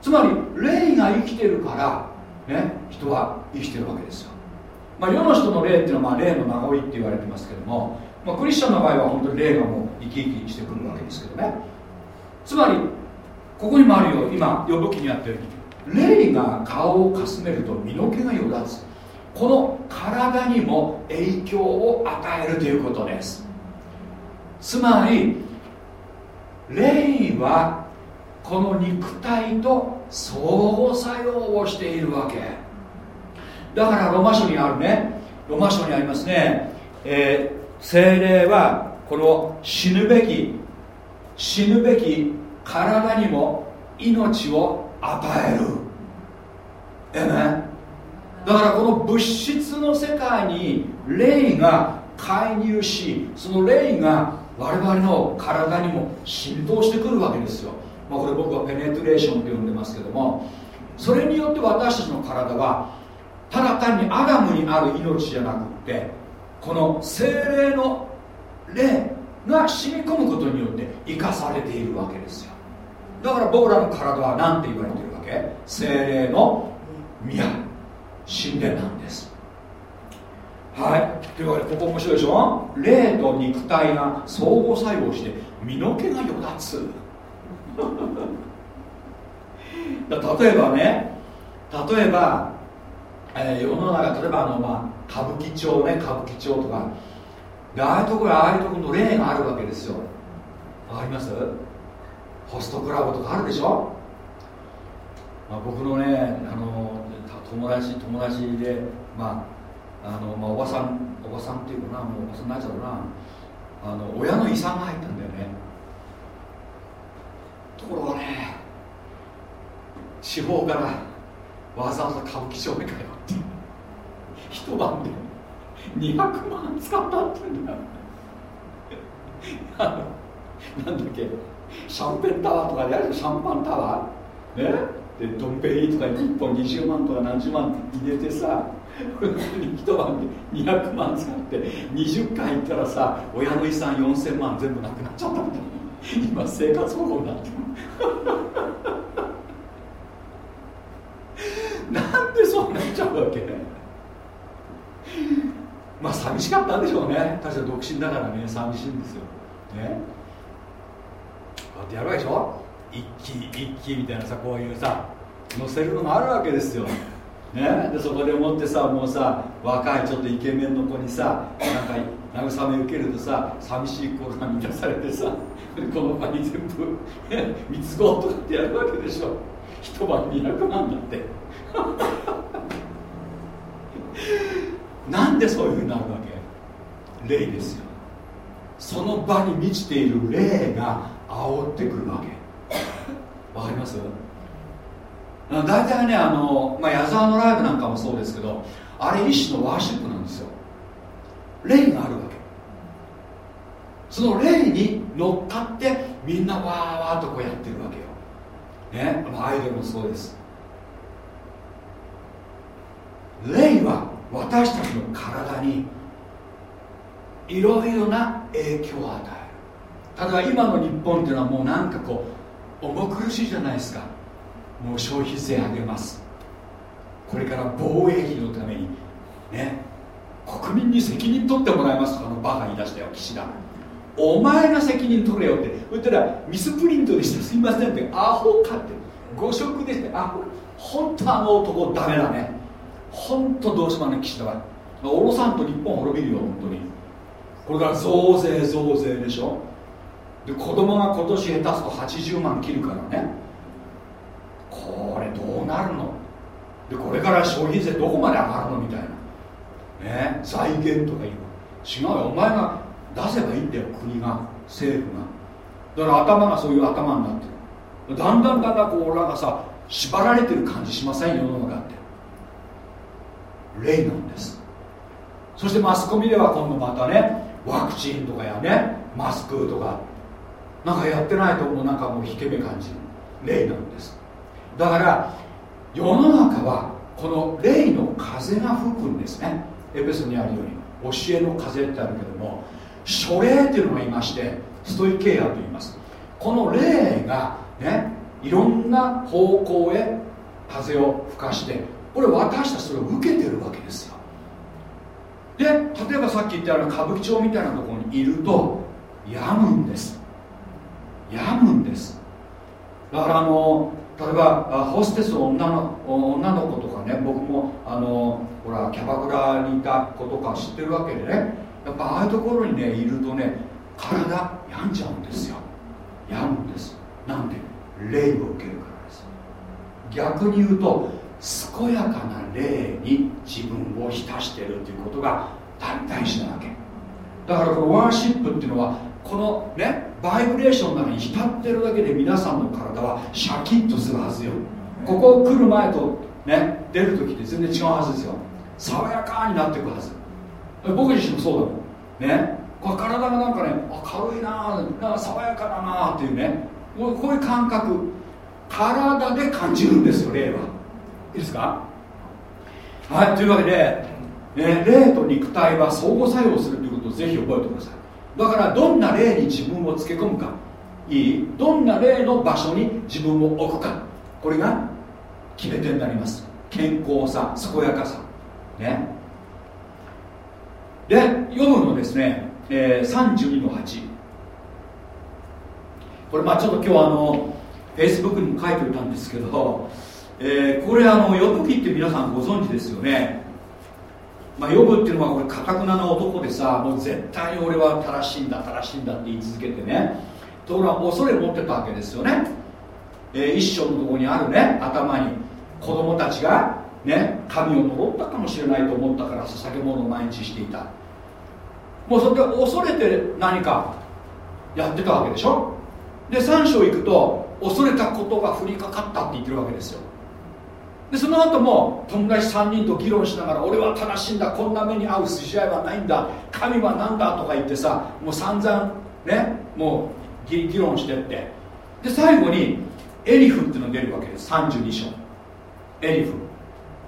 つまり霊が生きてるからね人は生きてるわけですよ。まあ、世の人の霊っていうのはまあ霊の名残って言われてますけども、まあ、クリスチャンの場合は本当に霊がもう生き生きしてくるわけですけどね。つまりここにもあるよ今呼ぶ気にやってる。霊が顔をかすめると身の毛がよだつ。この体にも影響を与えるということです。つまり霊はこの肉体と相互作用をしているわけ。だからロマ書にあるね。ロマ書にありますね、えー、精霊はこの死ぬべき死ぬべき体にも命を与える。えねだからこの物質の世界に霊が介入しその霊が我々の体にも浸透してくるわけですよ、まあ、これ僕はペネトレーションと呼んでますけども。それによって私たちの体はただ単にアダムにある命じゃなくってこの精霊の霊が染み込むことによって生かされているわけですよ。だから僕らの体は何て言われてるわけ？精霊の宮。神殿なんです。はい。というわけでここ面白いでしょ？霊と肉体が相互作用して身の毛がよだつ。[LAUGHS] 例えばね例えばえー、世の中例えばあの、まあ、歌舞伎町ね歌舞伎町とかでああいうところああいうところの例があるわけですよ。わかります？ホストクラブとかあるでしょ、まあ、僕のねあの友達友達で、まああのまあ、おばさんおばさんっていうかなもうおばさんになっちゃうな。あの親の遺産が入ったんだよね。ところがね地方からわざわざ歌舞伎町に通って一晩で200万使ったって言うんだよ。なんだっけシャンペンタワーとかであるシャンパンタワー。ね。でドンペリとか1本20万とか何十万入れてさ [LAUGHS] 一晩で200万使って20回行ったらさ親の遺産4000万全部なくなっちゃったんだ今生活保護になってる。[LAUGHS] なんでそうなっちゃうわけ？まあ寂しかったんでしょうね。確か独身だからね寂しいんですよ。ね。こうやってやるわけでしょ？一気一気みたいなさこういうさ乗せるのもあるわけですよ。ね、でそこでもってさもうさ若いちょっとイケメンの子にさなんか慰め受けるとさ寂しい心が満たされてさこの場に全部貢ごうとかってやるわけでしょ。一晩200万だって。[LAUGHS] なんでそういうふうになるわけ？霊ですよ。その場に満ちている霊が煽ってくるわけ。わかります？大体ねあの、まあ、矢沢のライブなんかもそうですけどあれ一種のワーシップなんですよ。霊があるわけ。その霊に乗っかってみんなわーわーとこうやってるわけよ。ねアイドルもそうです。霊は私たちの体にいろいろな影響を与える。ただ今の日本っていうのはもうなんかこう重苦しいじゃないですか。もう消費税上げます。これから防衛費のためにね国民に責任取ってもらいます。とかのバカ言い出したよ岸田。お前が責任取れよって。言ったらミスプリントでした。すいませんって。アホかって。誤植でしてアホ本当あの男ダメだね。本当どうしようもない岸田は。下ろさんと日本滅びるよ本当に。これから増税増税でしょ。で子供が今年下手すと80万切るからね。これどうなるの？でこれから消費税どこまで上がるの？みたいな。ね。財源とか言う。違うよ。お前が出せばいいんだよ。国が。政府が。だから頭がそういう頭になってる。だんだんだんだんこう俺らがさ縛られてる感じしません世の中って。霊なんです。そしてマスコミでは今度またねワクチンとかやねマスクとか。なんかやってないともうなんかもう引け目感じる。霊なんです。だから世の中はこの霊の風が吹くんですね。エペソにあるように。教えの風ってあるけども書霊っていうのがいましてストイケアと言います。この霊がねいろんな方向へ風を吹かしてこれ私たちそれを受けてるわけですよ。で例えばさっき言ったような歌舞伎町みたいなところにいると病むんです。病むんです。だからあの例えばホステスの女の女の子とかね僕もあのほらキャバクラにいた子とか知ってるわけでねやっぱああいうところにねいるとね体病んじゃうんですよ。病むんです。なんで？霊を受けるからです。逆に言うと健やかな霊に自分を浸してるということが大事なわけ。だからこのワーシップっていうのはこのねバイブレーションの中に浸ってるだけで皆さんの体はシャキッとするはずよ。ここ来る前とね出る時って全然違うはずですよ。爽やかになっていくはず。僕自身もそうだもん。ね。これ体がなんかね軽いななんか爽やかだなっていうね。こういう感覚。体で感じるんですよ霊は。いいですか？はいというわけで、ね、霊と肉体は相互作用するということをぜひ覚えてください。だからどんな霊に自分をつけ込むか。いい？どんな霊の場所に自分を置くか。これが決め手になります。健康さ健やかさ。ね。で読むのですね、えー、32の8これまあちょっと今日あのフェイスブックにも書いておいたんですけどえー、これあの呼ぶ記って皆さんご存知ですよね。まあ、呼ぶっていうのはこれかたくなな男でさもう絶対に俺は正しいんだ正しいんだって言い続けてね。ところが恐れ持ってたわけですよね、えー、一章のところにあるね頭に。子供たちがね神を呪ったかもしれないと思ったから捧げ物を毎日していた。もうそれで恐れて何かやってたわけでしょ。で3章行くと恐れたことが降りかかったって言ってるわけですよ。でその後も友達3人と議論しながら俺は正しいんだこんな目に遭う筋合いはないんだ神は何だとか言ってさもう散々ねもう議論してって。で最後にエリフっていうのが出るわけです。32章。エリフ、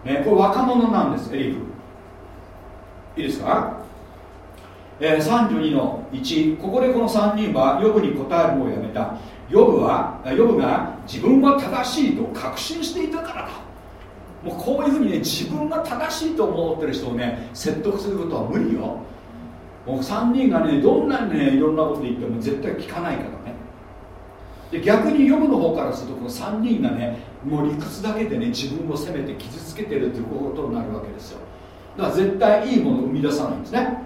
ね、これ若者なんですエリフ。いいですか、えー、32の1ここでこの3人はヨブに答えるのをやめた。ヨブはヨブが自分は正しいと確信していたからだ。もうこういうふうにね自分が正しいと思ってる人をね説得することは無理よ。もう3人がねどんなにねいろんなこと言っても絶対聞かないからね。で逆に読むの方からするとこの3人がねもう理屈だけでね自分を責めて傷つけてるっていうことになるわけですよ。だから絶対いいものを生み出さないんですね。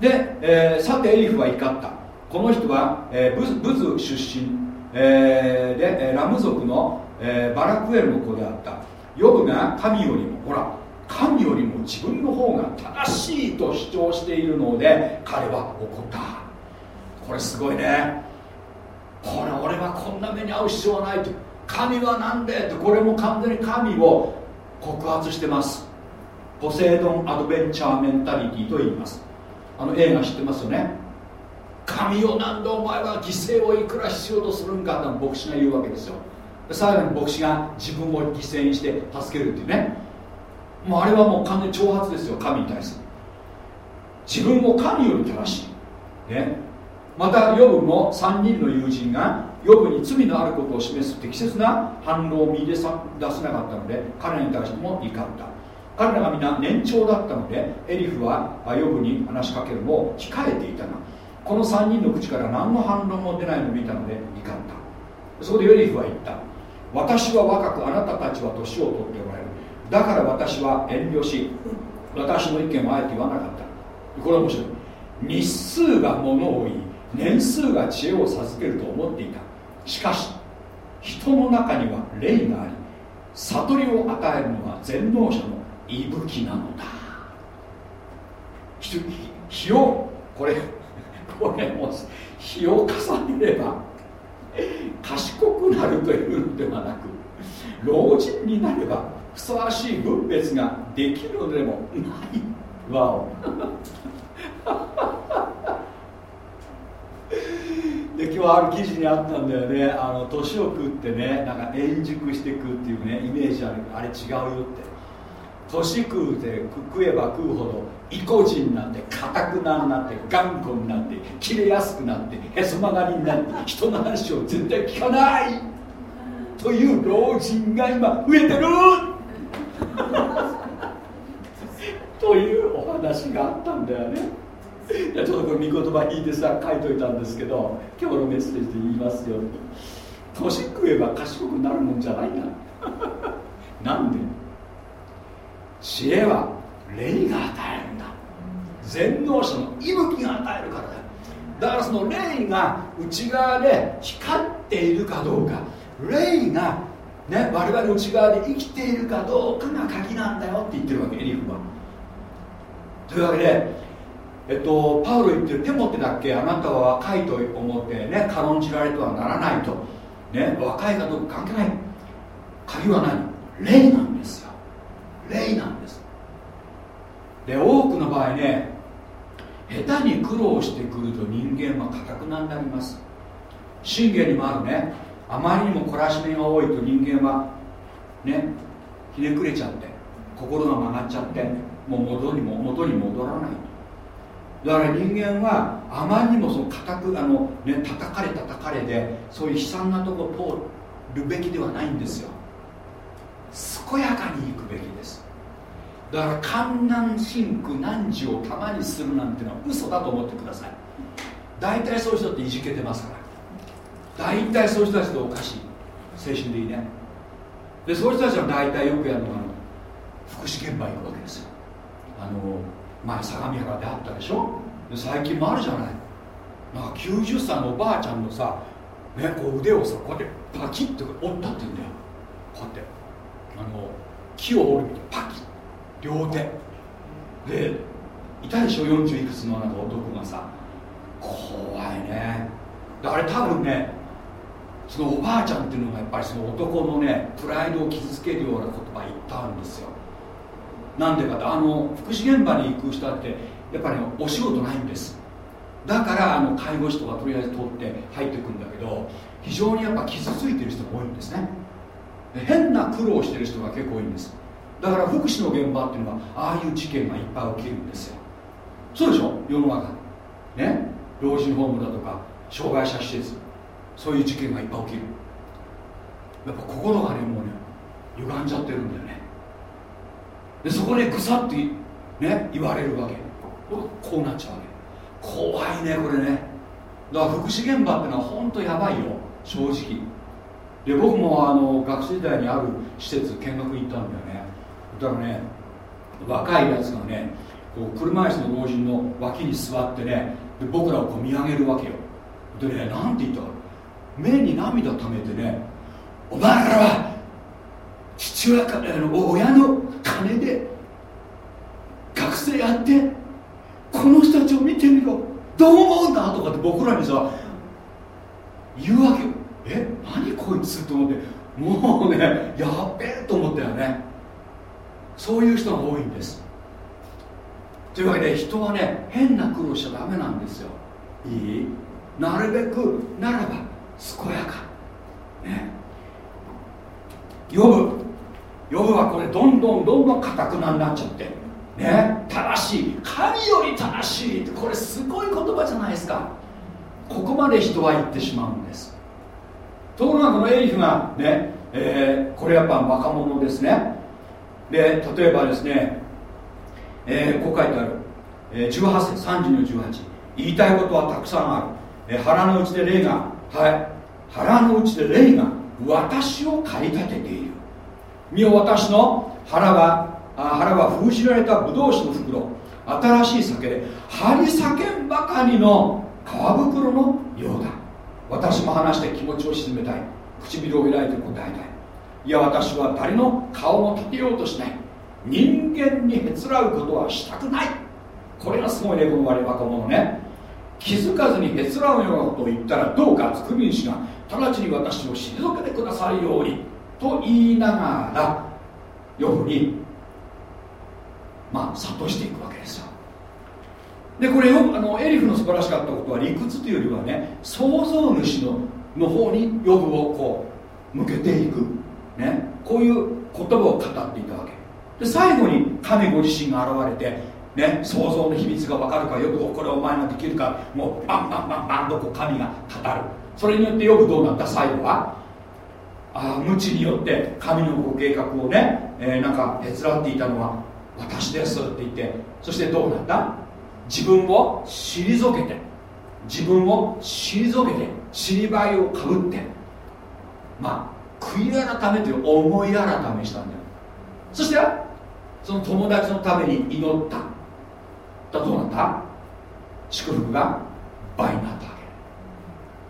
で、えー、さてエリフは怒った。この人は、えー、ブズブズ出身、えー、でラム族の、えー、バラクエルの子であった。ヨブが神よりもほら神よりも自分の方が正しいと主張しているので彼は怒った。これすごいね。これ俺はこんな目に遭う必要はないと。神は何で？ってこれも完全に神を告発してます。ポセイドンアドベンチャーメンタリティと言います。あの映画知ってますよね？神を何でお前は犠牲をいくら必要とするんかって牧師が言うわけですよ。最後に牧師が自分を犠牲にして助けるっていうね。もうあれはもう完全に挑発ですよ神に対する。自分も神より正しい、ね、またヨブも3人の友人がヨブに罪のあることを示す適切な反論を見出せなかったので彼に対しても怒った。彼らが皆年長だったのでエリフはヨブに話しかけるのを控えていたがこの3人の口から何の反論も出ないのを見たので怒った。そこでエリフは言った。私は若くあなたたちは年を取っておられる。だから私は遠慮し私の意見をあえて言わなかった。これは面白い。日数がものを言い年数が知恵を授けると思っていた。しかし人の中には霊があり悟りを与えるのは全能者の息吹なのだ。日をこれこれも日を重ねれば賢くなるというのではなく老人になればふさわしい分別ができるのでもないわお。で今日ある記事にあったんだよね。あの年を食ってねなんか円熟していくっていうねイメージあるあれ違うよって。年食うて食えば食うほど意固地になって硬くなになって頑固になって切れやすくなってへそ曲がりになって人の話を絶対聞かない。という老人が今増えてるというお話があったんだよね。いやちょっとこれ見言葉引いてさ書いといたんですけど今日のメッセージで言いますように。年食えば賢くなるもんじゃないな。なんで？知恵は霊が与えるんだ。全能者の息吹が与えるからだ。だからその霊が内側で光っているかどうか。霊がね我々内側で生きているかどうかが鍵なんだよって言ってるわけエリフは。というわけでえっと、パウロ言ってるテモテだっけあなたは若いと思ってね軽んじられてはならないと、ね、若いかどうか関係ない鍵は何霊なんですよ。霊なんです。で多くの場合ね下手に苦労してくると人間はかたくなになります。信玄にもあるね。あまりにも懲らしめが多いと人間はねひねくれちゃって心が曲がっちゃってもう元にも元に戻らない。だから人間はあまりにもその固くあの、ね、叩かれ叩かれでそういう悲惨なとこ通るべきではないんですよ。健やかに行くべきです。だから観難深苦難事をたまにするなんてのは嘘だと思ってください。大体そういう人っていじけてますから。大体そういう人たちっておかしい。精神的ね。でそういう人たちは大体よくやるのが福祉現場に行くわけですよ。あの前相模原であったでしょ？で最近もあるじゃない。なんか90歳のおばあちゃんのさ、ね、こう腕をさこうやってパキッと折ったって言うんだよ。こうやって。あの木を折るみたいパキッ両手。でいたでしょ40いくつのなんか男がさ怖いね。あれ多分ねそのおばあちゃんっていうのがやっぱりその男のねプライドを傷つけるような言葉言ったんですよ。なんでかってあの福祉現場に行く人ってやっぱり、ね、お仕事ないんです。だからあの介護士とかとりあえず通って入ってくんだけど非常にやっぱ傷ついてる人が多いんですね。変な苦労してる人が結構多いんです。だから福祉の現場っていうのはああいう事件がいっぱい起きるんですよ。そうでしょ？世の中ね？老人ホームだとか障害者施設。そういう事件がいっぱい起きる。やっぱ心がねもうね歪んじゃってるんだよね。でそこでぐさってね言われるわけ。こうなっちゃうわけ。怖いねこれね。だから福祉現場ってのは本当やばいよ。正直。で僕もあの学生時代にある施設見学に行ったんだよね。だからね若いやつがねこう車椅子の老人の脇に座ってねで僕らをこう見上げるわけよ。でねなんて言ったか。目に涙ためてねお前らは父親かの親の金で学生やってこの人たちを見てみろ。どう思うんだ？とかって僕らにさ言うわけよ。え何こいつと思ってもうねやっべえと思ったよね。そういう人が多いんです。というわけで人はね変な苦労しちゃダメなんですよ。いい？なるべくならば健やか。ね。呼ぶ呼ぶはこれどんどんどんどんかたくなになっちゃって。ね。正しい。神より正しいって。これすごい言葉じゃないですか。ここまで人は言ってしまうんです。ところがこのエリフがね、えー、これやっぱ若者ですね。で例えばですね、えー、こう書いてある、えー、18節30の18言いたいことはたくさんある、えー、腹の内で霊がはい。腹の内で霊が私を駆り立てている。身を私の腹はあ腹は封じられたブドウ酒の袋。新しい酒で張り裂けんばかりの皮袋のようだ。私も話して気持ちを沈めたい。唇を開いて答えたい。いや私は誰の顔も立てようとしない。人間にへつらうことはしたくない。これがすごいねこの我若者ね。気づかずにへつらうようなことを言ったらどうかつくみ主が直ちに私を退けてくださるように。と言いながらヨブにまあ諭していくわけですよ。でこれよあのエリフの素晴らしかったことは理屈というよりはね創造主のの方にヨブをこう向けていく、ね、こういう言葉を語っていたわけ。で最後に神ご自身が現れてね、創造の秘密が分かるかよくこれお前ができるかもうバンバンバンバンとこう神が語るそれによってよくどうなった最後はああ無知によって神のご計画をね、えー、なんか手伝っていたのは私ですって言ってそしてどうなった自分を退けて自分を退けて尻りいをかぶってまあ悔い改めという思い改めしたんだよ。そしてその友達のために祈った。だどうなった？祝福が倍になったわ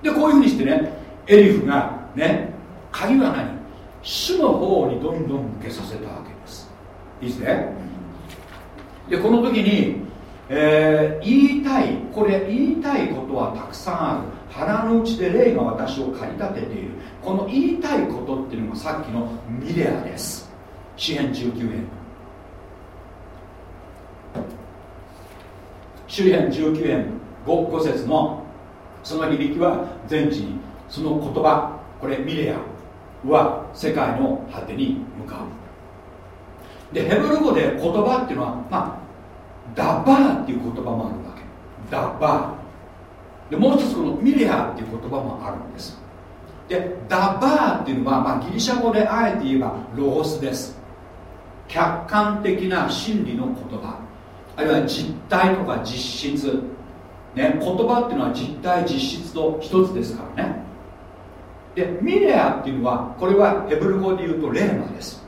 け。でこういうふうにしてねエリフがね鍵は何主の方にどんどん向けさせたわけです。いいですね？でこの時に、えー、言いたいこれ言いたいことはたくさんある。腹の内で霊が私を駆り立てている。この言いたいことっていうのがさっきのミレアです。詩編19編。詩編19編 5, 5節のその響きは全地にその言葉これミレアは世界の果てに向かう。でヘブル語で言葉っていうのはまあダバーっていう言葉もあるわけ。ダバー。でもう一つこのミレアっていう言葉もあるんです。でダバーっていうのは、まあ、ギリシャ語であえて言えばロゴスです。客観的な真理の言葉。あるいは実体とか実質。ね、言葉っていうのは実体実質と一つですからね。でミレアっていうのはこれはヘブル語で言うとレーマです。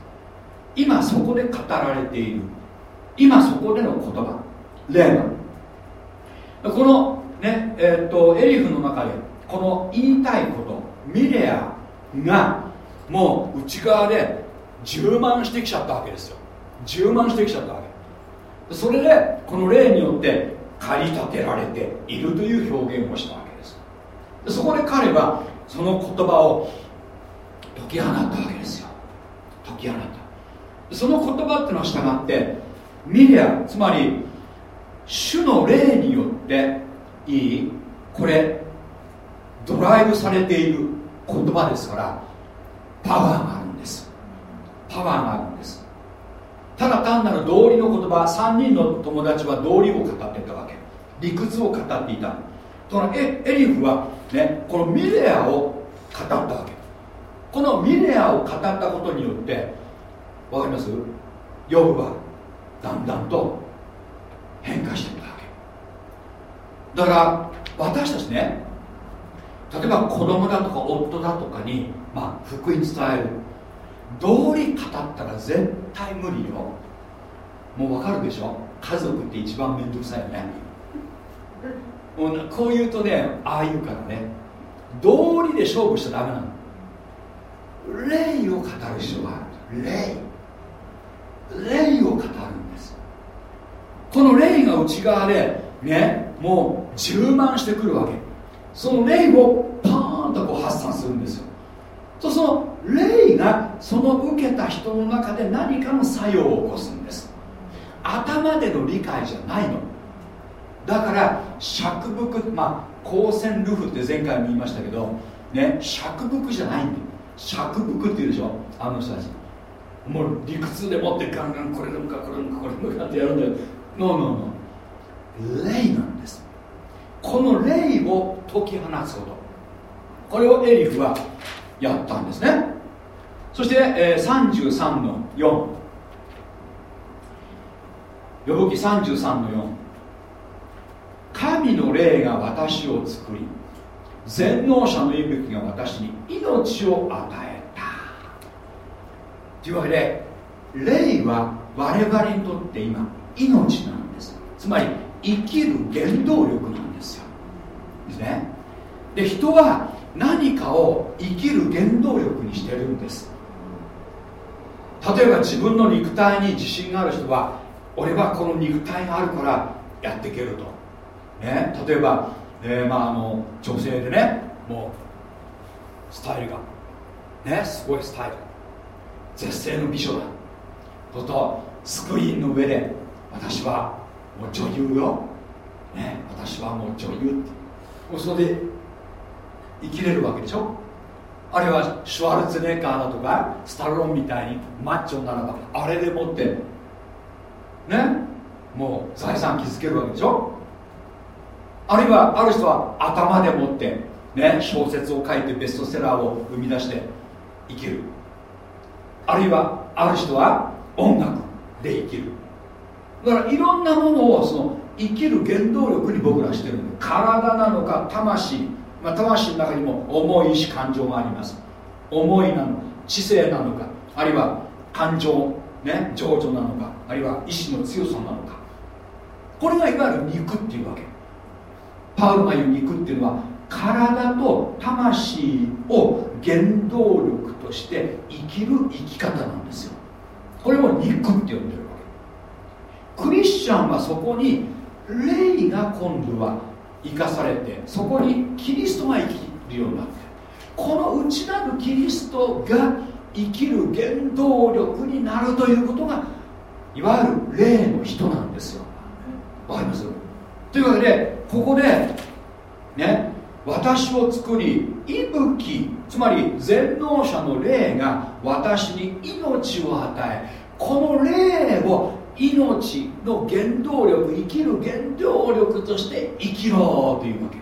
今そこで語られている。今そこでの言葉。レーマこのねえー、っとエリフの中でこの言いたいことミレアがもう内側で充満してきちゃったわけですよ。充満してきちゃったわけ。それでこの例によって駆り立てられているという表現をしたわけです。そこで彼はその言葉を解き放ったわけですよ。解き放った。その言葉っていうのは従ってミリアつまり主の霊によっていいこれドライブされている言葉ですからパワーがあるんです。パワーがあるんです。ただ単なる道理の言葉3人の友達は道理を語っていたわけ。理屈を語っていた。とこエエリフはねこのミレアを語ったわけ。このミレアを語ったことによってわかります？ヨブはだんだんと変化していったわけ。だから私たちね例えば子供だとか夫だとかに、まあ、福音伝える。道理語ったら絶対無理よ。もう分かるでしょ？家族って一番面倒くさいよね。もうこう言うとねああ言うからね道理で勝負しちゃダメなの。霊を語る必要がある。霊。霊を語る。この霊が内側でねもう充満してくるわけ。その霊をパーンとこう発散するんですよ。とその霊がその受けた人の中で何かの作用を起こすんです。頭での理解じゃないの。だから釈伏まあ光線ルフって前回も言いましたけどね釈伏じゃないんだよ。釈伏っていうでしょあの人たち。もう理屈でもってガンガンこれでもかこれでもかこれでもかってやるんだよ。ノーノーノー霊なんです。この霊を解き放つこと。これをエリフはやったんですね。そして、えー、33の4呼ぶ記33の4神の霊が私を作り全能者の息吹が私に命を与えた。というわけで霊は我々にとって今命なんです。つまり生きる原動力なんですよ。ですね。で人は何かを生きる原動力にしてるんです。例えば自分の肉体に自信がある人は俺はこの肉体があるからやっていけると、ね、例えば、えー、まあ、あの女性でねもうスタイルが。ねすごいスタイル。絶世の美女だ。ことスクリーンの上で私はもう女優よ、ね、私はもう女優って。もうそれで生きれるわけでしょ？あるいはシュワルツェネッガーだとかスタローンみたいにマッチョならばあれでもって。ね？もう財産築けるわけでしょ？あるいはある人は頭でもって。ね？小説を書いてベストセラーを生み出して生きる。あるいはある人は音楽で生きる。だからいろんなものをその生きる原動力に僕らしてるんで体なのか魂、まあ、魂の中にも重い意志感情があります。思いなの知性なのかあるいは感情ね情緒なのかあるいは意志の強さなのか。これがいわゆる肉っていうわけ。パウロが言う肉っていうのは体と魂を原動力として生きる生き方なんですよ。これを肉って呼んでる。クリスチャンはそこに霊が今度は生かされてそこにキリストが生きるようになってこの内なるキリストが生きる原動力になるということがいわゆる霊の人なんですよ。わかります？というわけでここでね私を作り息吹つまり全能者の霊が私に命を与えこの霊を命の原動力生きる原動力として生きろというわけ。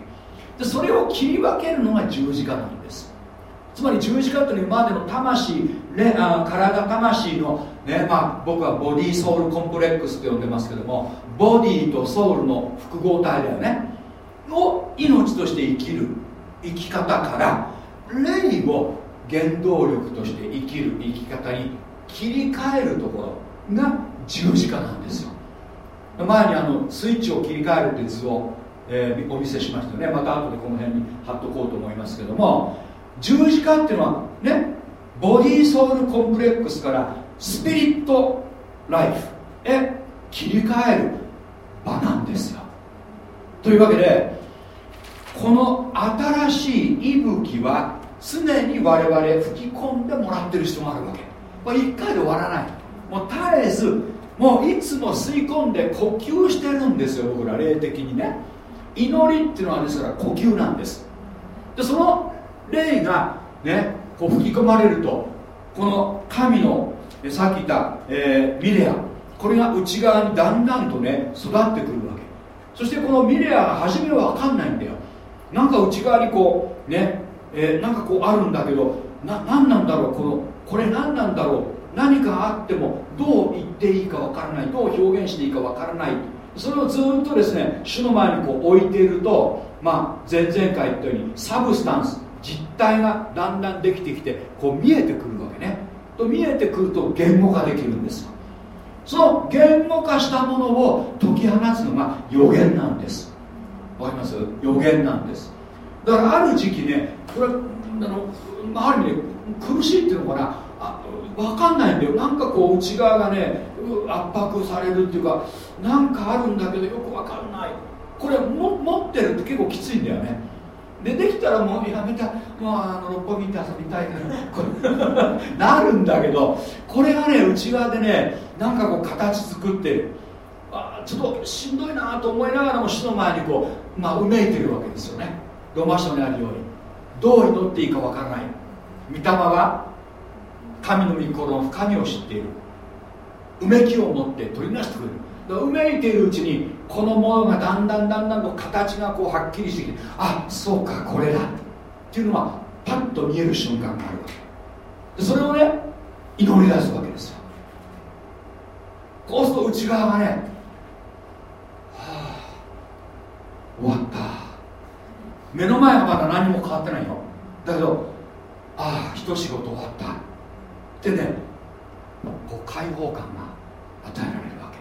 でそれを切り分けるのが十字架なんです。つまり十字架というのは今までの魂ねあ体魂の、ねまあ、僕はボディーソウルコンプレックスと呼んでますけどもボディとソウルの複合体だよね。を命として生きる生き方から霊を原動力として生きる生き方に切り替えるところが十字架なんですよ。前にあのスイッチを切り替えるって図を、えー、お見せしましたよね。また後でこの辺に貼っとこうと思いますけども。十字架っていうのはねボディーソウルコンプレックスからスピリットライフへ切り替える場なんですよ。というわけでこの新しい息吹は常に我々吹き込んでもらってる人があるわけ。これ1回で終わらない。もう絶えずもういつも吸い込んで呼吸してるんですよ僕ら霊的にね。祈りっていうのはですから呼吸なんです。でその霊がねこう吹き込まれるとこの神のさっき言った、えー、ミレアこれが内側にだんだんとね育ってくるわけ。そしてこのミレアが初めは分かんないんだよ。なんか内側にこうね、えー、なんかこうあるんだけどな何なんだろうこのこれ何なんだろう何かあってもどう言っていいか分からないどう表現していいか分からない。それをずっとですね主の前にこう置いているとまあ前々回言ったようにサブスタンス実体がだんだんできてきてこう見えてくるわけね。と見えてくると言語化できるんです。よその言語化したものを解き放つのが予言なんです。わかります？予言なんです。だからある時期ねこれあのある意味で苦しいっていうのかな。あ分かんないんだよ。なんかこう内側がね圧迫されるっていうかなんかあるんだけどよく分かんない。これも持ってるって結構きついんだよね。でできたらもうやめた。もうあの六本木行って遊びたいから。[LAUGHS] なるんだけどこれがね内側でねなんかこう形作ってるあちょっとしんどいなと思いながらも主の前にこう、まあ、うめいてるわけですよね。ロマ書にあるように。どう祈っていいかわからない。御霊は神の御心の深みを知っている。うめきを持って取り出してくれる。うめいているうちにこのものがだんだんだんだんと形がこうはっきりしてきてあそうかこれだ。っていうのはパッと見える瞬間があるわけ。でそれをね祈り出すわけですよ。こうすると内側がねはあ終わった。目の前はまだ何も変わってないよ。だけどああ一仕事終わった。ってねこう解放感が与えられるわけ。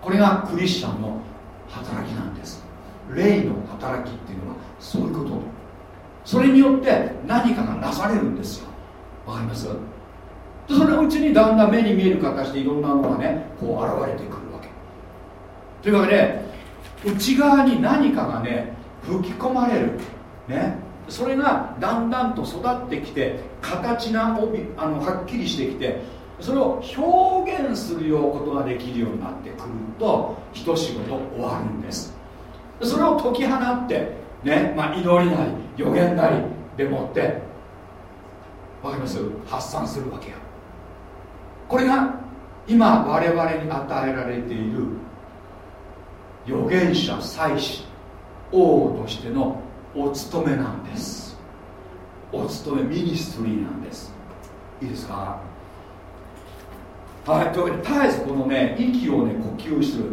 これがクリスチャンの働きなんです。霊の働きっていうのはそういうこと。それによって何かがなされるんですよ。わかります？でそのうちにだんだん目に見える形でいろんなのがねこう現れてくるわけ。というわけで内側に何かがね吹き込まれる。ね。それがだんだんと育ってきて形があのはっきりしてきてそれを表現するようなことができるようになってくると一仕事終わるんです。それを解き放ってね、まあ、祈りなり予言なりでもってわかります？発散するわけよこれが今我々に与えられている預言者祭司王としてのお務めなんです。お務めミニストリーなんです。いいですか？はいというわけで絶えずこのね息をね呼吸する。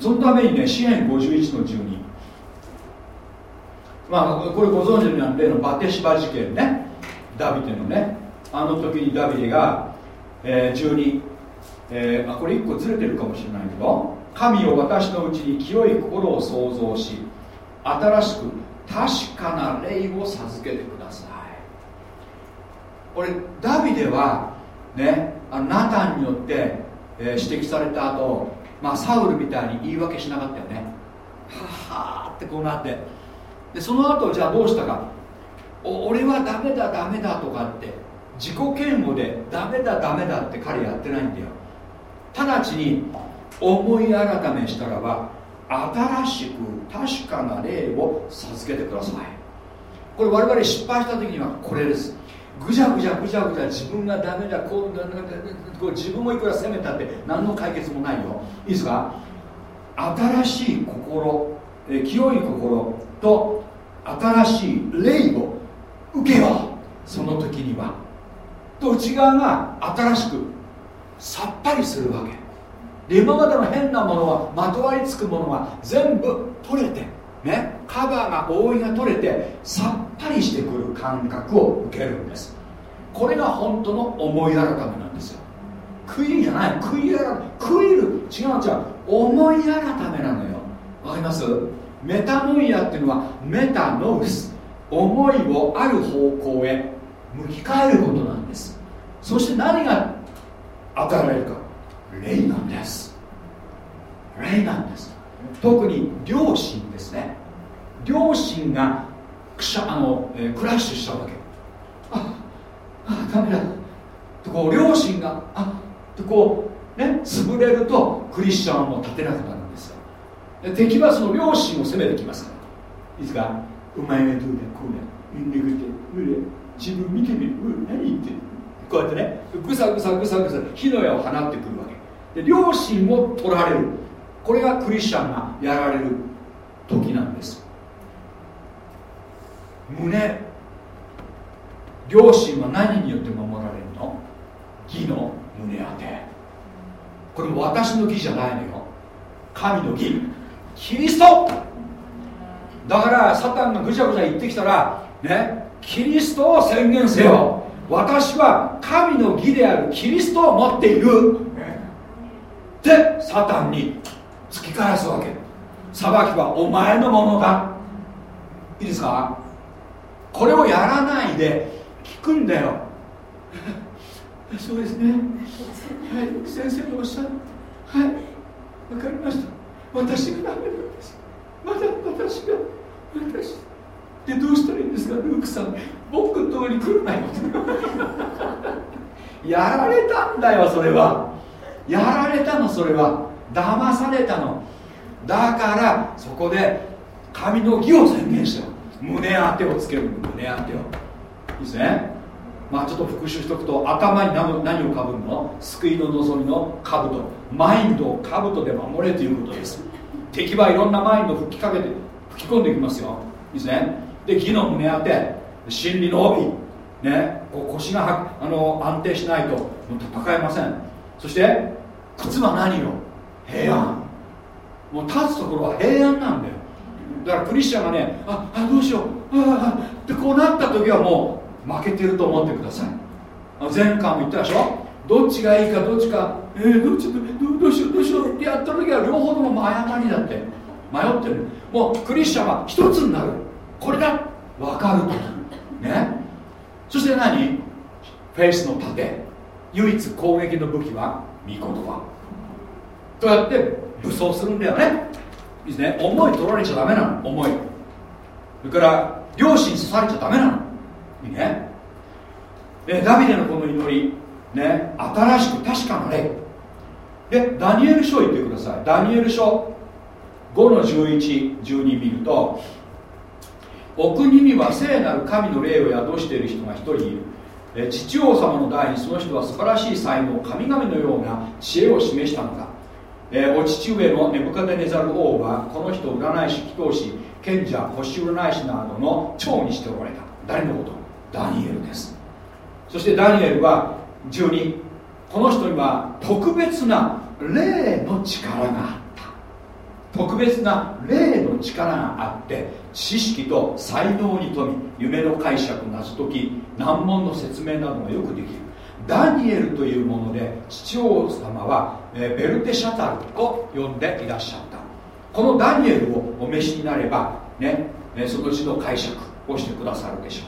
そのためにね支援51の12まあこれご存知のような例のバテシバ事件ね。ダビデのね。あの時にダビデが、えー、12、えー、あこれ1個ずれてるかもしれないけど神を私のうちに清い心を創造し新しく確かな霊を授けてください。これダビデはねあのナタンによって、えー、指摘された後、まあサウルみたいに言い訳しなかったよね。ははってこうなって。でその後じゃあどうしたか俺はダメだダメだとかって自己嫌悪でダメだダメだって彼やってないんだよ。直ちに思い改めしたらば新しく確かな霊を授けてください。これ我々失敗した時にはこれです。ぐじゃぐじゃぐじゃぐじゃ自分がダメだこうだこう自分もいくら責めたって何の解決もないよ。いいですか？新しい心え清い心と新しい霊を受けよう。その時には。と内側が新しくさっぱりするわけ。で今までの変なものはまとわりつくものが全部取れてね。カバーが覆いが取れてさっぱりしてくる感覚を受けるんです。これが本当の思い改めなんですよ。食いじゃない。食い改め食いる。違う違う思い改めなのよ。わかります？メタノイアっていうのはメタノウス。思いをある方向へ向き変えることなんです。そして何が与えられるか？霊なんです。霊なんです。特に両親ですね。両親がくしゃあの、えー、クラッシュしたわけ。ああダメだ。とこう両親があとこうね潰れるとクリスチャンはもう立てなくなるんですよ。で敵はその両親を攻めてきますから。いいですかお前がどうだこうだみんな見て自分見てみる何言ってるこうやってねぐさぐさぐさぐさ火の矢を放ってくるわけ。で両親も取られる。これがクリスチャンがやられる時なんです胸。両親は何によって守られるの？義の胸当て。これも私の義じゃないのよ。神の義。キリスト。だからサタンがぐちゃぐちゃ言ってきたらねキリストを宣言せよ。私は神の義である。キリストを持っている。でサタンに突き返すわけ。裁きはお前のものだ。いいですか？これをやらないで聞くんだよ。[LAUGHS] そうですね。はい。先生のおっしゃる。はい。わかりました。私がダメなんです。まだ私が私。でどうしたらいいんですか？ルークさん。僕のところに来るなよ [LAUGHS] やられたんだよそれは。やられたのそれは。騙されたの。だからそこで神の義を宣言した胸当てをつける胸当てを。いいですね。まあちょっと復習しておくと頭に何何をかぶるの？救いの望みの兜。マインドを兜で守れということです。敵はいろんなマインドを吹きかけて吹き込んできますよ。いいですね。で義の胸当て。真理の帯。ね。こう腰があの安定しないと戦えません。そして靴は何よ？平安。もう立つところは平安なんだよ。だからクリスチャンがねああどうしよう。ああってこうなった時はもう負けてると思ってください。前回も言ったでしょ？どっちがいいかどっちか。えー、どっちどどうしようどうしよう。ってやった時は両方とも誤りだって。迷ってる。もうクリスチャンは一つになる。これだ。分かる時ね？そして何？フェイスの盾。唯一攻撃の武器は御言葉。とやって武装するんだよね。いいですね思い取られちゃダメなの？思い。それから両親刺されちゃダメなの？いいね。えダビデのこの祈り。ね新しく確かな霊でダニエル書を言ってください。ダニエル書5の1112見るとお国には聖なる神の霊を宿している人が一人いる。父王様の代にその人は素晴らしい才能神々のような知恵を示したのだ、えー、お父上のネブカデネザル王はこの人占い師祈祷師賢者星占い師などの長にしておられた。誰のこと？ダニエルです。そしてダニエルは12この人には特別な霊の力があった。特別な霊の力があって知識と才能に富み夢の解釈謎解き難問の説明などがよくできる。ダニエルというもので父王様は、えベルテシャタルと呼んでいらっしゃった。このダニエルをお召しになればねそのうちの解釈をしてくださるでしょう、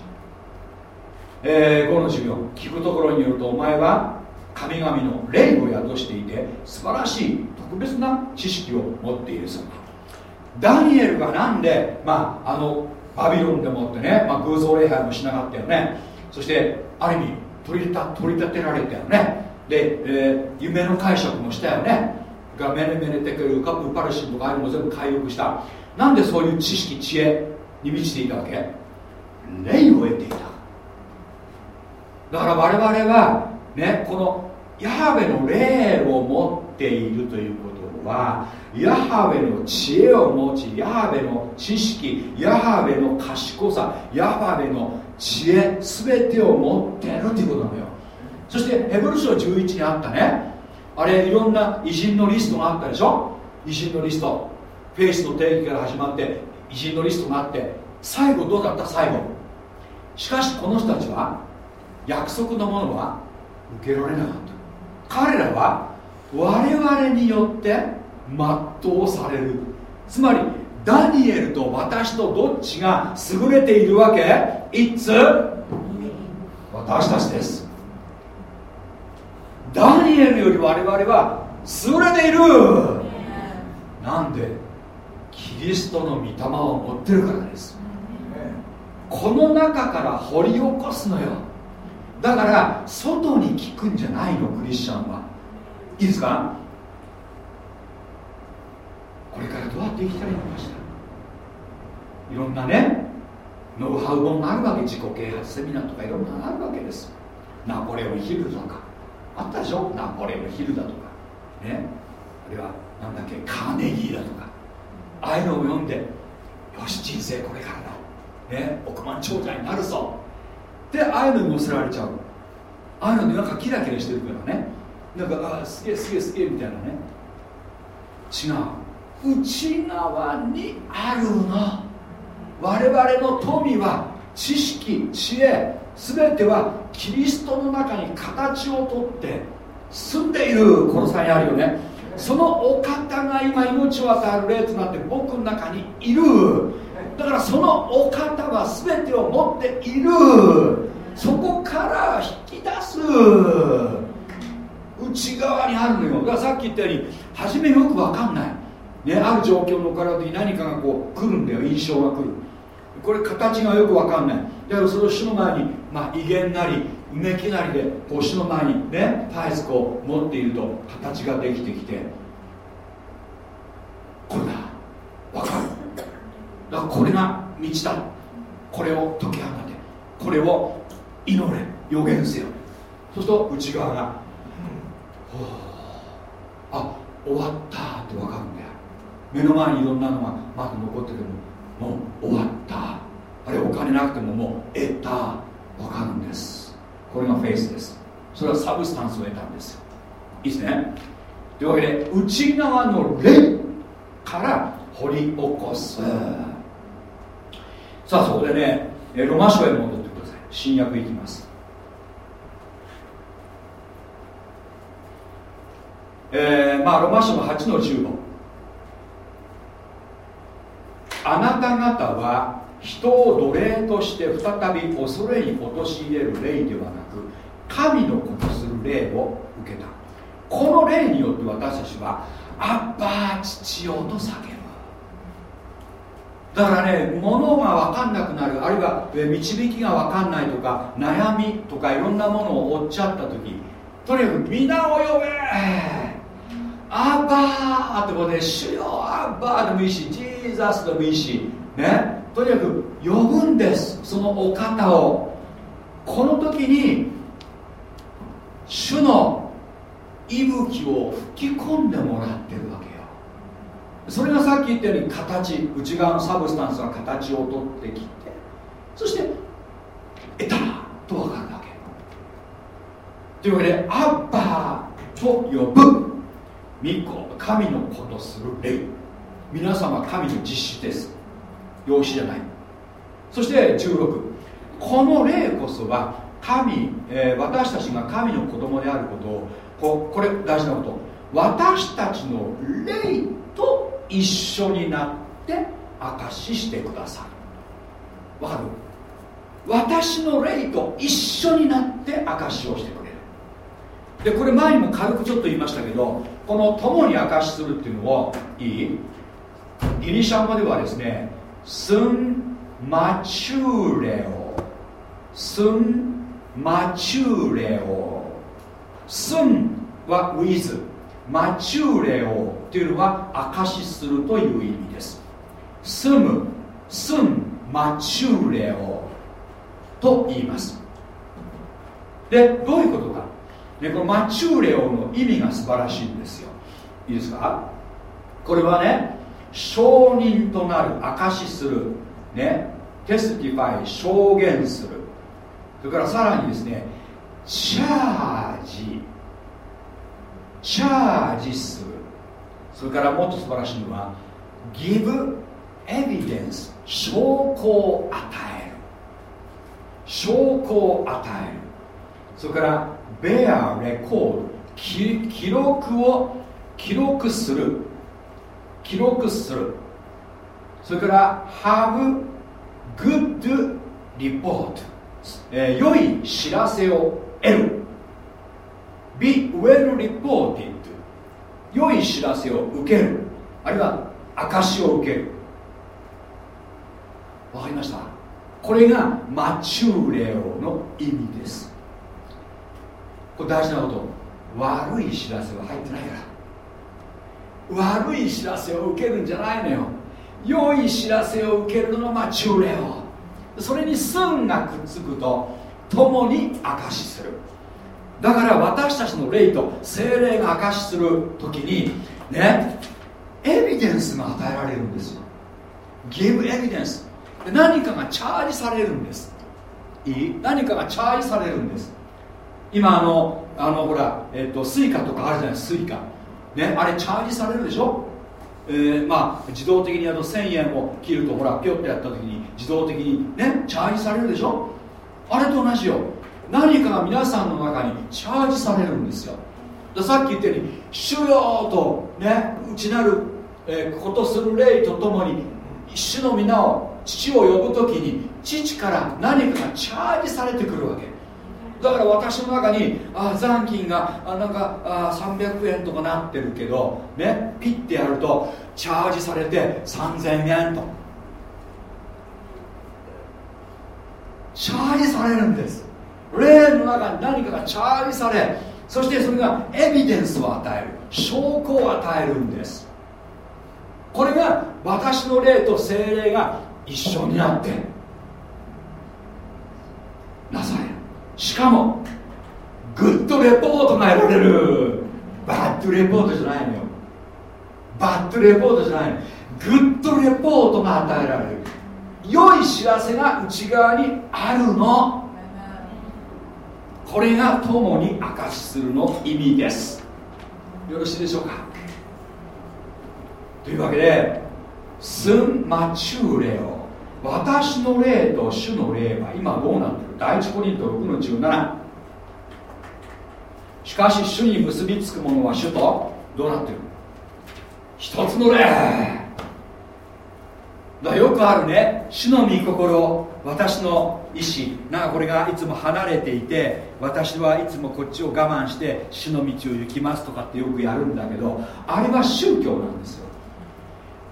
えー、5の授業聞くところによるとお前は神々の霊を宿していて素晴らしい特別な知識を持っているそうだダニエルがなんで、まあ、あのバビロンでもってね、まあ、偶像礼拝もしなかったよね。そしてある意味取り立取り立てられたよね。で、えー、夢の解釈もしたよね。がメネメネテクルカプパルシンとかああいうのも全部回復した。なんでそういう知識知恵に満ちていたわけ？霊を得ていた。だから我々はねこのヤハベの霊を持っているということはヤハベの知恵を持ちヤハベの知識ヤハベの賢さヤハベの知恵全てを持っているということなのよ。そしてヘブル書11にあったね。あれいろんな偉人のリストがあったでしょ？偉人のリスト。フェイスの定義から始まって偉人のリストがあって最後どうだった？最後。しかしこの人たちは約束のものは受けられなかった。彼らは我々によって全うされる。つまりダニエルと私とどっちが優れているわけ？いつ私たちです。ダニエルより我々は優れている。なんでキリストの御霊を持ってるからです。この中から掘り起こすのよ。だから外に聞くんじゃないのクリスチャンは。いいですか？これからどうやって生きたらいいのかしら。いろんなねノウハウ本があるわけ。自己啓発セミナーとかいろんなのあるわけです。ナポレオンヒルとか。あったでしょ？ナポレオンヒルだとか。ね。あるいはなんだっけ？カーネギーだとか。ああいうのを読んでよし人生これからだ、ね、億万長者になるぞ。でああいうのに乗せられちゃう。ああいうのになんかキラキラしてるからね。なんかあすげえすげえすげえみたいなね。違う。内側にあるの。我々の富は知識知恵全てはキリストの中に形をとって住んでいるこの際にあるよね。そのお方が今命を与える霊となって僕の中にいる。だからそのお方は全てを持っている。そこから引き出す。内側にあるのよ。だからさっき言ったように初めよく分かんない、ね、ある状況の体に何かがこう来るんだよ印象が来る。これ形がよく分かんない。だからその主の前に、まあ、威厳なりうめきなりでこう主の前にね絶えずこう持っていると形ができてきて。これだ。分かる。だからこれが道だ。これを解き放て。これを祈れ。予言せよ。そうすると内側があ終わったって分かるんだよ目の前にいろんなのがまだ残っててももう終わった。あれお金なくてももう得た。分かるんです。これがフェイスです。それはサブスタンスを得たんです。いいですね。というわけで内側の霊から掘り起こす。さあそこでねロマ書へ戻ってください。新約いきます。えー、まあロマ書の8の15あなた方は人を奴隷として再び恐れに陥れる霊ではなく神のことする霊を受けた。この霊によって私たちはアッバー父よと叫ぶ。だからね物が分かんなくなるあるいは導きが分かんないとか悩みとかいろんなものを追っちゃった時とにかく皆を呼べ。アッバーってことで主よアッバーでもいいしーザスでもいいしね？とにかく呼ぶんです。そのお方を。この時に主の息吹を吹き込んでもらってるわけよ。それがさっき言ったように形。内側のサブスタンスが形をとってきて。そして得たと分かるわけ。というわけでアッバーと呼ぶ。神のことする霊。皆様神の実施です。養子じゃない。そして16この霊こそは神、えー、私たちが神の子供であることをここれ大事なこと。私たちの霊と一緒になって証ししてくださる。わかる？私の霊と一緒になって証しをしてくれる。でこれ前にも軽くちょっと言いましたけどこの共に証しするっていうのをいい？ギリシャ語ではですねスンマチューレオスンマチューレオスンは with μαρτυρέω っていうのは証しするという意味です。συμ συμμαρτυρέω と言います。でどういうことか。でこの μαρτυρέω の意味が素晴らしいんですよ。いいですか？これはね証人となる証しする。ね。 testify 証言する。それからさらにですねチャージチャージする。それからもっと素晴らしいのは give evidence 証拠を与える。証拠を与える。それから bear record 記録を記録する。記録する。それから have good report、えー、良い知らせを得る。be well reported 良い知らせを受ける。あるいは証を受ける。わかりました？これがマチューレオの意味です。これ大事なこと。悪い知らせは入ってないから。悪い知らせを受けるんじゃないのよ。良い知らせを受けるのが martureo それに sun がくっつくと共に証しする。だから私たちの霊と精霊が証しする時にねエビデンスが与えられるんですよ。give evidence 何かがチャージされるんです。いい？何かがチャージされるんです。今あのあのほら、えっと、スイカとかあるじゃない？スイカ。ねあれチャージされるでしょ？えーまあ、自動的にやると1000円を切るとほらピョッとやった時に自動的にねチャージされるでしょ？あれと同じよ。何かが皆さんの中にチャージされるんですよ。さっき言ったように「主よ」とね内なる、えー、ことする霊とともに主の皆を父を呼ぶ時に父から何かがチャージされてくるわけ。だから私の中にあ残金があなんかあ300円とかなってるけどねピッてやるとチャージされて3000円と。チャージされるんです。霊の中に何かがチャージされそしてそれがエビデンスを与える。証拠を与えるんです。これが私の霊と精霊が一緒になってなされるしかもグッドレポートが得られる。バッドレポートじゃないのよ。バッドレポートじゃないの。グッドレポートが与えられる。良い知らせが内側にあるの。これが共に証しするの意味です。よろしいでしょうか。というわけでスンマチューレオ私の霊と主の霊は今どうなってる第一コリント6の17しかし主に結びつくものは主とどうなってる一つの霊だよくあるね。主の御心私の意志なんかこれがいつも離れていて私はいつもこっちを我慢して主の道を行きますとかってよくやるんだけどあれは宗教なんですよ。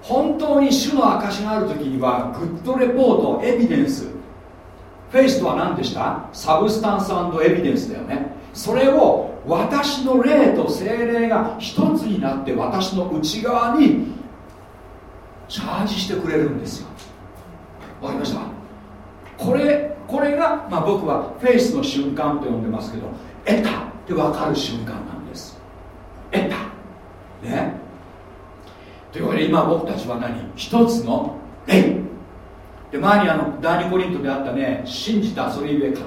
本当に主の証がある時には good report evidence。フェイスとは何でした？ substance evidence だよね。それを私の霊と精霊が一つになって私の内側にチャージしてくれるんですよ。わかりました？これこれが、まあ、僕はフェイスの瞬間と呼んでますけど得たって分かる瞬間なんです。得た。ね。というわけで今僕たちは何一つの霊。で前にあの第二コリントであったね信じたそれゆえ語る、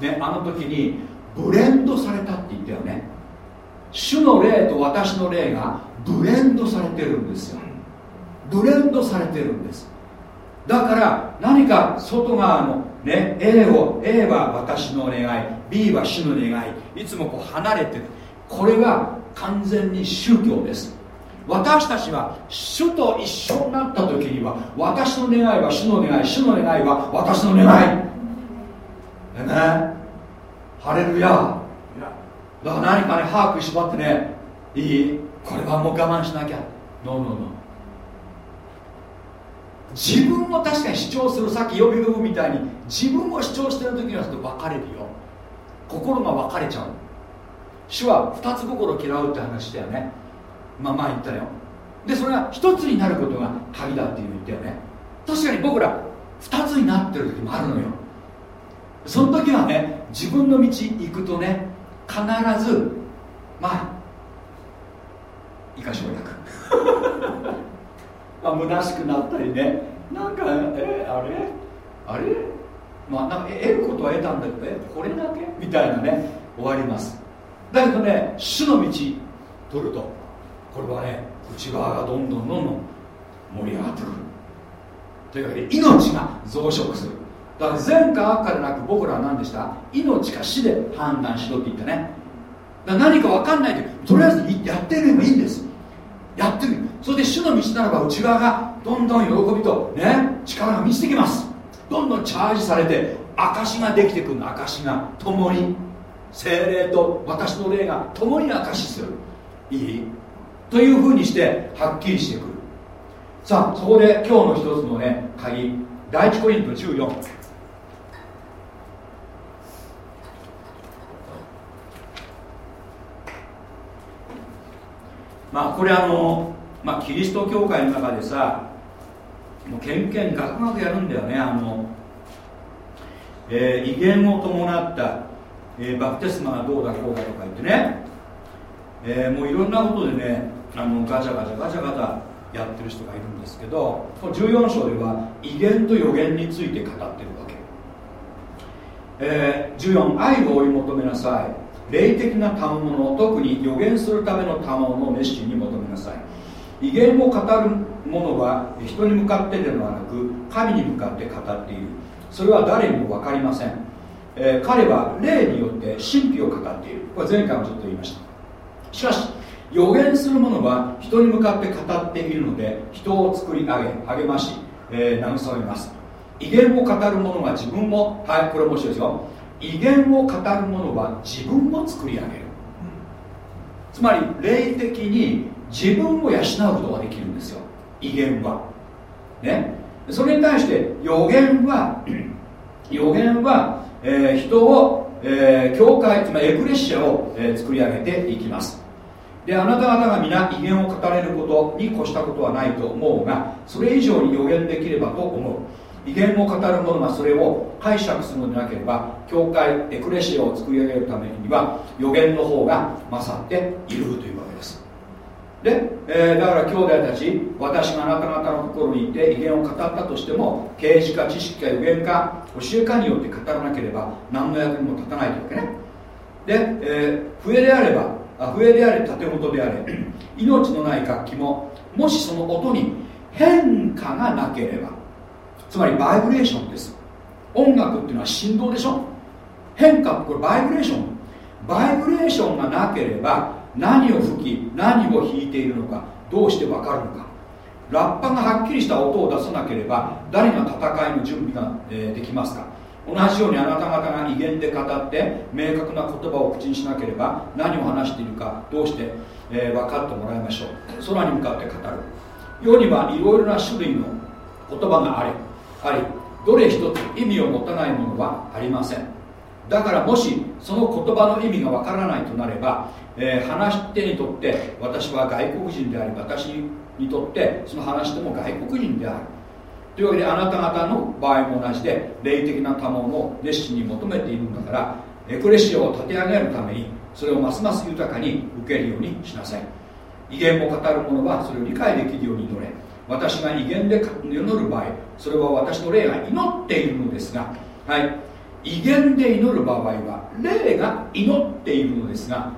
ね、あの時にブレンドされたって言ったよね。主の霊と私の霊がブレンドされてるんですよ。ブレンドされてるんです。だから何か外側のね A を A は私の願い B は主の願いいつもこう離れてる。これが完全に宗教です。私たちは主と一緒になった時には私の願いは主の願い主の願いは私の願い。でね？ハレルヤ。だから何かね歯食いしばってねいい？これはもう我慢しなきゃ。ノーノーノー自分を確かに主張するさっき呼び呼ぶみたいに自分を主張してる時にはちょっと分かれるよ。心が分かれちゃう。主は二つ心嫌うって話したよねまあ前言ったよ。でそれが一つになることが鍵だっていう言ったよね。確かに僕ら二つになってる時もあるのよ。その時はね自分の道行くとね必ずまあ生かしをく。まあ [LAUGHS] 虚しくなったりね。なんかえあれ？あれ？まあなんか得ることは得たんだけどえこれだけ？みたいなね終わります。だけどね主の道取ると。これはね内側がどんどんどんどん盛り上がってくる。というわけで命が増殖する。だから善か悪かでなく僕らは何でした？命か死で判断しろって言ってね。だか何か分かんないでとりあえずやってみればいいんです。やってみるそれで主の道ならば内側がどんどん喜びとね力が満ちてきます。どんどんチャージされて証ができてくるの。証が共に精霊と私の霊が共に証しする。いい。というふうにしてはっきりしてくる。さあそこで今日の一つのね鍵第一コリント14まあこれあの、まあ、キリスト教会の中でさもうけんけんガクガクやるんだよねあの、えー、威厳を伴った、えー、バプテスマがどうだこうだとか言ってね、えー、もういろんなことでねあのガチャガチャガチャガチャやってる人がいるんですけど14章では威厳と予言について語ってるわけ、えー、14愛を追い求めなさい。霊的な賜物特に予言するための賜物を熱心に求めなさい。威厳を語る者は人に向かってではなく神に向かって語っている。それは誰にも分かりません、えー、彼は霊によって神秘を語っている。これ前回もちょっと言いました。しかし予言する者は人に向かって語っているので人を作り上げ励まし、えー、慰めます。威厳を語る者は自分もはいこれ面白いですよ。威厳を語る者は自分も作り上げる。つまり霊的に自分を養うことができるんですよ。威厳は。ね。それに対して予言は [CLEARS THROAT] 予言は、えー、人を、えー、教会つまりエクレシアを、えー、作り上げていきます。であなた方が皆威厳を語れることに越したことはないと思うがそれ以上に予言できればと思う。威厳を語る者はそれを解釈するのでなければ教会エクレシアを作り上げるためには予言の方が勝っているというわけです。で、えー、だから兄弟たち私があなた方の心にいて威厳を語ったとしても啓示か知識か予言か教えかによって語らなければ何の役にも立たないというわけね。で、えー、笛であれば笛であれ建物であれ命のない楽器ももしその音に変化がなければつまりバイブレーションです。音楽っていうのは振動でしょ？変化これバイブレーション？バイブレーションがなければ何を吹き何を弾いているのかどうして分かるのか。ラッパがはっきりした音を出さなければ誰が戦いの準備が、え、できますか？同じようにあなた方が威厳で語って明確な言葉を口にしなければ何を話しているかどうして、えー、分かってもらいましょう。空に向かって語る。世にはいろいろな種類の言葉があれありどれ一つ意味を持たないものはありません。だからもしその言葉の意味がわからないとなれば、えー、話し手にとって私は外国人であり私にとってその話し手も外国人である。というわけであなた方の場合も同じで霊的な賜物を熱心に求めているんだからエクレシアを立て上げるためにそれをますます豊かに受けるようにしなさい。威厳を語る者はそれを理解できるように祈れ。私が威厳で祈る場合それは私の霊が祈っているのですがはい。威厳で祈る場合は霊が祈っているのですが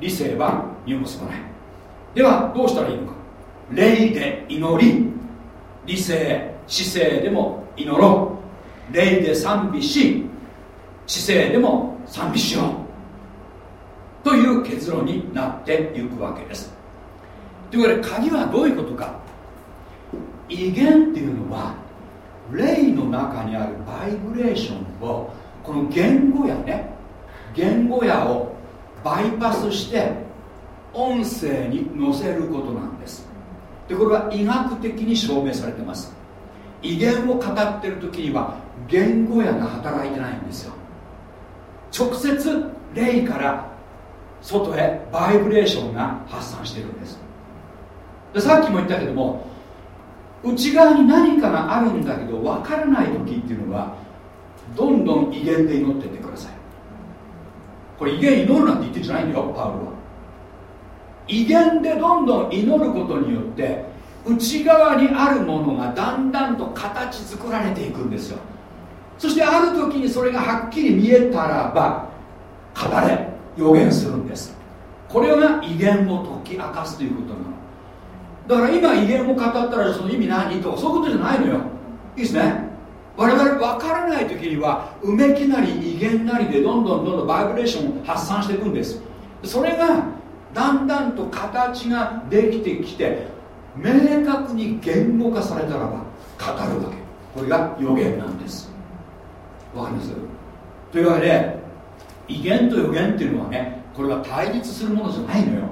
理性は身を結ばないではどうしたらいいのか。霊で祈り。理性。知性でも祈ろう。霊で賛美し知性でも賛美しよう。という結論になっていくわけです。というわけで鍵はどういうことか。威厳っていうのは霊の中にあるバイブレーションをこの言語やね言語やをバイパスして音声に乗せることなんです。でこれは医学的に証明されてます。威厳を語ってる時には言語やが働いてないんですよ。直接霊から外へバイブレーションが発散してるんです。でさっきも言ったけども内側に何かがあるんだけど分からない時っていうのはどんどん威厳で祈ってってください。これ威厳祈るなんて言ってんじゃないんだよパウロは。威厳でどんどん祈ることによって内側にあるものがだんだんと形作られていくんですよ。そしてある時にそれがはっきり見えたらば語れ予言するんです。これが威厳を解き明かすということなの。だから今威厳を語ったらその意味何とかそういうことじゃないのよ。いいですね。我々分からない時にはうめきなり威厳なりでどんどんどんどんバイブレーションを発散していくんです。それがだんだんと形ができてきて明確に言語化されたらば語るわけ。これが予言なんです。わかります？というわけで威厳と予言っていうのはねこれは対立するものじゃないのよ。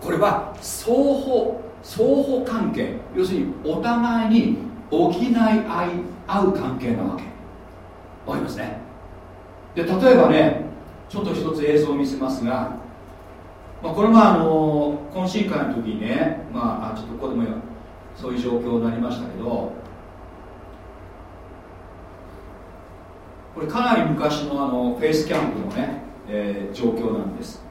これは双方相互関係。要するにお互いに補い合い合う関係なわけ。わかりますね？で例えばねちょっと一つ映像を見せますが、まあ、これもあの懇親会の時にねまあちょっとここでもそういう状況になりましたけどこれかなり昔のあのフェイスキャンプのね、えー、状況なんです。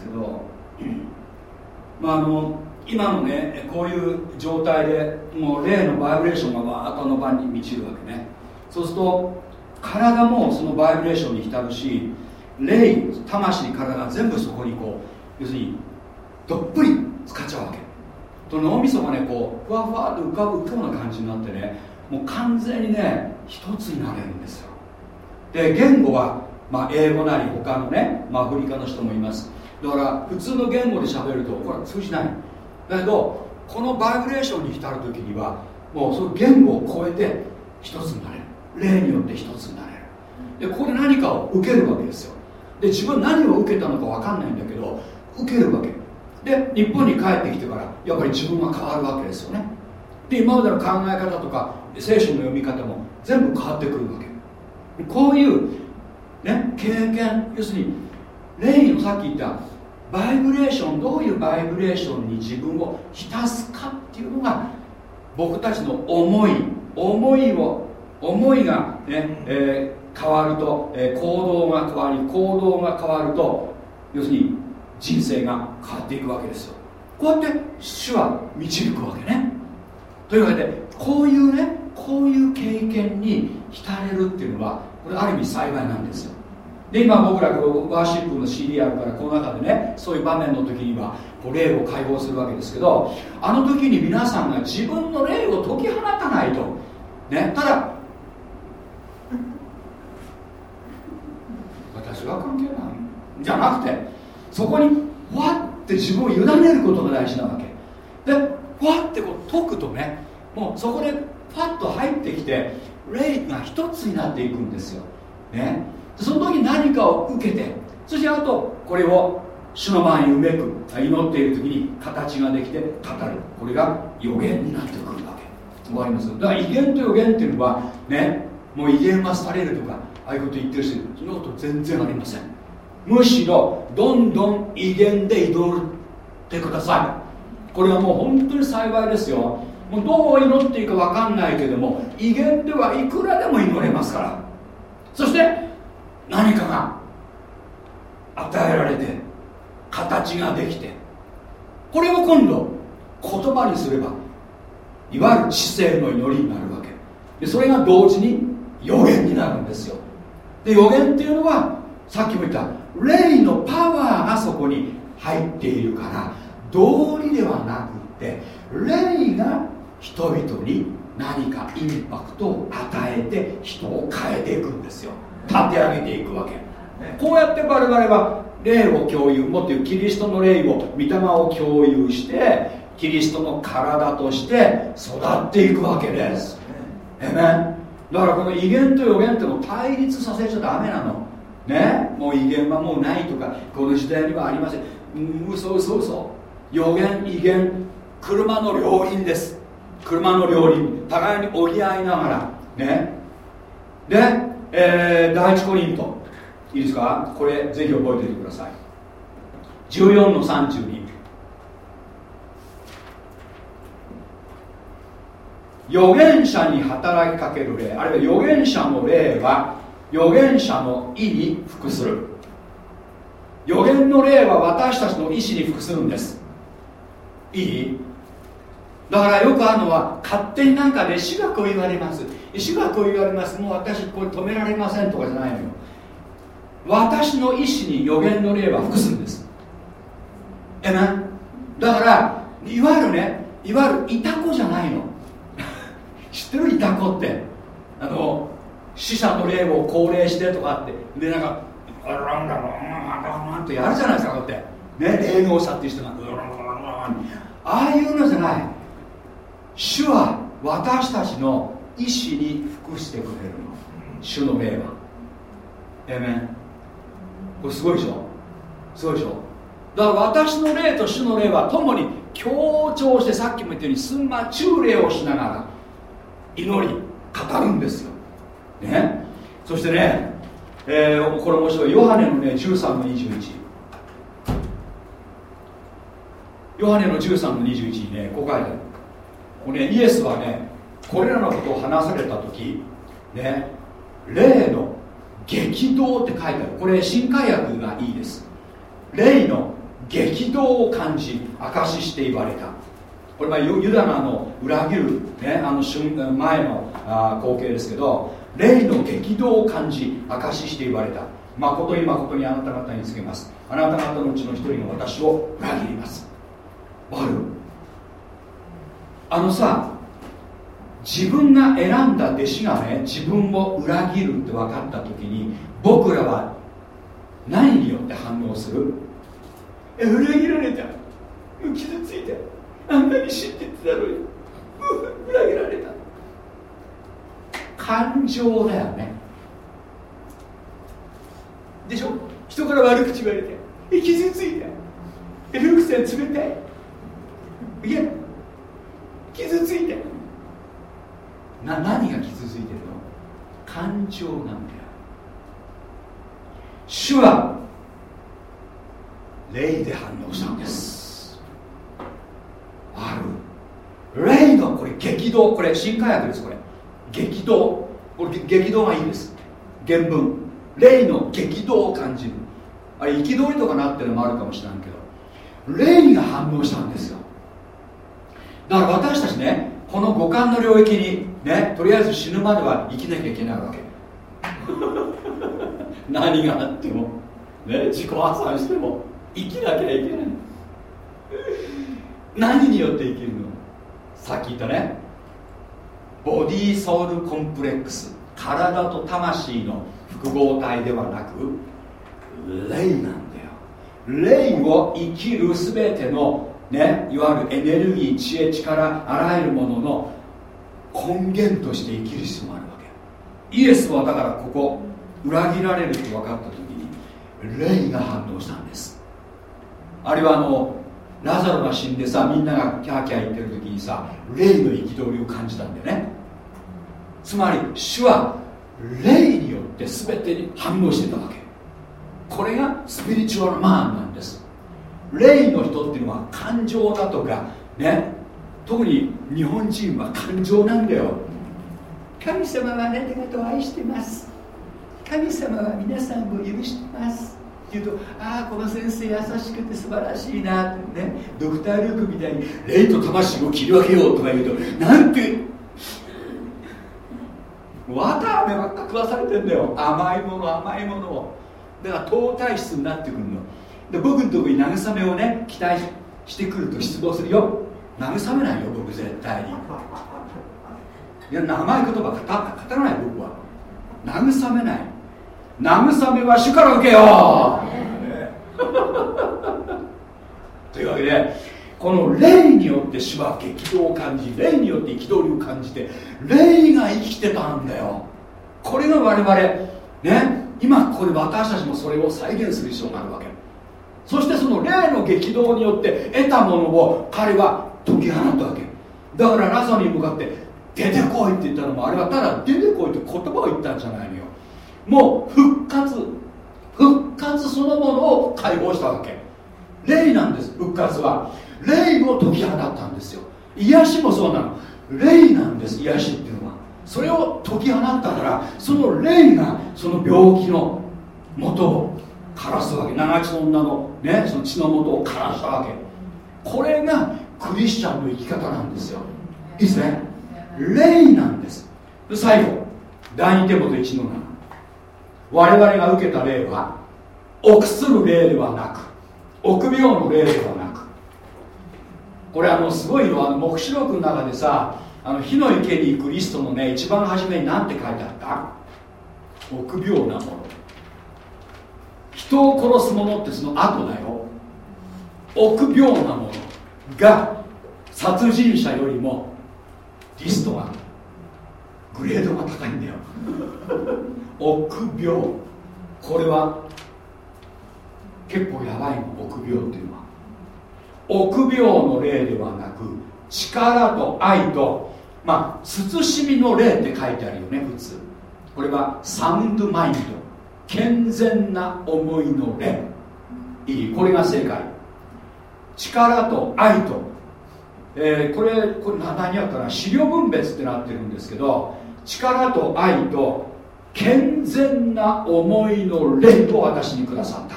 ですけどまああの今のねこういう状態でもう霊のバイブレーションがわーっとの場に満ちるわけね。そうすると体もそのバイブレーションに浸るし霊魂体が全部そこにこう要するにどっぷり使っちゃうわけ。と脳みそがねこうふわふわと浮かぶような感じになってねもう完全にね一つになれるんですよ。で言語は、まあ、英語なり他のね、まあ、アフリカの人もいます。だから普通の言語で喋るとこれは通じない。だけどこのバイブレーションに浸る時にはもうその言語を超えて一つになれる。霊によって一つになれる。でここで何かを受けるわけですよで自分何を受けたのか分かんないんだけど受けるわけ。で日本に帰ってきてからやっぱり自分が変わるわけですよね。で今までの考え方とか聖書の読み方も全部変わってくるわけ。こういうね経験要するに霊のさっき言ったバイブレーションどういうバイブレーションに自分を浸すかっていうのが僕たちの思い思いを思いがね、えー、変わると、えー、行動が変わり行動が変わると要するに人生が変わっていくわけですよ。こうやって主は導くわけね。というわけでこういうねこういう経験に浸れるっていうのはこれある意味幸いなんですよで今僕らこのワーシップの CD あるからこの中でねそういう場面の時にはこう霊を解放するわけですけどあの時に皆さんが自分の霊を解き放たないと。ねただ私は関係ない。じゃなくてそこにわって自分を委ねることが大事なわけ。でわってこう解くとねもうそこでファッと入ってきて霊が一つになっていくんですよ。ね。その時何かを受けてそしてあとこれを主の前にうめく祈っている時に形ができて語る。これが予言になってくるわけ。わかります。だから威厳と予言っていうのはねもう威厳はされるとかああいうこと言ってる人そんなこと全然ありません。むしろどんどん威厳で祈ってください。これはもう本当に幸いですよ。もうどう祈っていいか分かんないけども威厳ではいくらでも祈れますから。そして何かが与えられて形ができてこれを今度言葉にすればいわゆる知性の祈りになるわけ。でそれが同時に予言になるんですよ。で予言っていうのはさっきも言った霊のパワーがそこに入っているから道理ではなくって霊が人々に何かインパクトを与えて人を変えていくんですよ。立て上げていくわけ。こうやって我々は霊を共有もっというキリストの霊を御霊を共有してキリストの体として育っていくわけです。えめだからこの威厳と予言っていうのを対立させちゃダメなの。ね？もう威厳はもうないとかこの時代にはありません。う嘘嘘嘘。予言威厳車の両輪です。車の両輪。互いに折り合いながら。ね？でえー、第一コリント。いいですか？これぜひ覚えておいてください。14の32預言者に働きかける霊。あるいは預言者の霊は預言者の意に服する。預言の霊は私たちの意思に服するんです。いい？だからよくあるのは勝手になんかね私学を言われます。主がこう言われます。もう私これ止められませんとかじゃないのよ。私の意思に予言の霊は服すんです。えな？だからいわゆるねいわゆるいたこじゃないの。[LAUGHS] 知ってる？いたこって。あの死者の霊を高齢してとかって。でなんかランランランとやるじゃないですかこうやってね霊能者っていう人がああいうのじゃない主は私たちの意志に服してくれるの。主の霊は。えめんこれすごいでしょ？すごいでしょ？だから私の霊と主の霊は共に強調してさっきも言ったようにすんま中霊をしながら祈り語るんですよ。ね？そしてね、えー、これ面白い。ヨハネのね13の21ヨハネの13の21にねこう書いてある。これ、ね、イエスはねこれらのことを話された時ね霊の激動って書いてある。これ新海訳がいいです。霊の激動を感じ証しして言われた。これはユダナの裏切る、ね、あの瞬前のあ光景ですけど霊の激動を感じ証しして言われた。誠に誠にあなた方に告げます。あなた方のうちの一人が私を裏切ります。ある？あのさ自分が選んだ弟子がね自分を裏切るって分かった時に僕らは何によって反応する？え裏切られた。傷ついてあんなに知ってたのに。裏切られた。感情だよね。でしょ？人から悪口言われて。え傷ついてえルー冷たい。いや傷ついてな何が傷ついてるの？感情なんだよ。主は霊で反応したんです。ある。霊のこれ激動。これ新科学ですこれ。激動。これ激動がいいです。原文。霊の激動を感じる。あれ憤りとかなってるのもあるかもしれないけど。霊が反応したんですよ。だから私たちねこの五感の領域にねとりあえず死ぬまでは生きなきゃいけないわけ。[LAUGHS] 何があっても。ね自己破産しても生きなきゃいけない。何によって生きるの？さっき言ったね。ボディーソウルコンプレックス。体と魂の複合体ではなく霊なんだよ。霊を生きる全てのね、いわゆるエネルギー知恵力あらゆるものの根源として生きる必要があるわけ。イエスはだからここ裏切られると分かった時に霊が反応したんです。あるいはあのラザロが死んでさみんながキャーキャー言ってる時にさ霊の憤りを感じたんだよね。つまり主は霊によって全てに反応してたわけ。これがスピリチュアルマンなんです。霊の人っていうのは感情だとかね特に日本人は感情なんだよ。神様はあなた方を愛してます。神様は皆さんを許してます。って言うとああこの先生優しくて素晴らしいな。ってね。ドクター・ルークみたいに霊と魂を切り分けようとか言うとなんて。わたあめばっか食わされてんだよ。甘いもの甘いものを。だから糖体質になってくるの。で僕のとこに慰めをね期待してくると失望するよ。慰めないよ僕絶対に。いや甘い言葉語語らない僕は。慰めない。慰めは主から受けよう。[LAUGHS] というわけでこの霊によって主は激動を感じ霊によって憤りを感じて霊が生きてたんだよ。これが我々ね今ここで私たちもそれを再現する必要があるわけ。そしてその霊の激動によって得たものを彼は解き放ったわけだからラザロに向かって出てこいって言ったのもあれはただ出てこいって言葉を言ったんじゃないのよ。もう復活復活そのものを解放したわけ。霊なんです復活は。霊を解き放ったんですよ。癒しもそうなの。霊なんです癒しっていうのは。それを解き放ったからその霊がその病気の元を枯らすわけ。長血の女の,、ね、その血の元を枯らしたわけ。これがクリスチャンの生き方なんですよ。いいですね？霊なんです。最後第二手元1の7我々が受けた霊は臆する霊ではなく臆病の霊ではなく。これあのすごいの黙示録の中でさあの火の池に行くリストのね一番初めに何て書いてあった？臆病なもの。人を殺す者ってその後だよ。臆病なもの。が殺人者よりもリストがグレードが高いんだよ。[LAUGHS] 臆病。これは結構やばいの。臆病っていうのは。臆病の霊ではなく力と愛とまあ慎みの霊って書いてあるよね普通。これはサウンドマインド。健全な思いの霊いい？これが正解。力と愛と、えー、これこれ何やったら資料分別ってなってるんですけど力と愛と健全な思いの霊を私にくださった。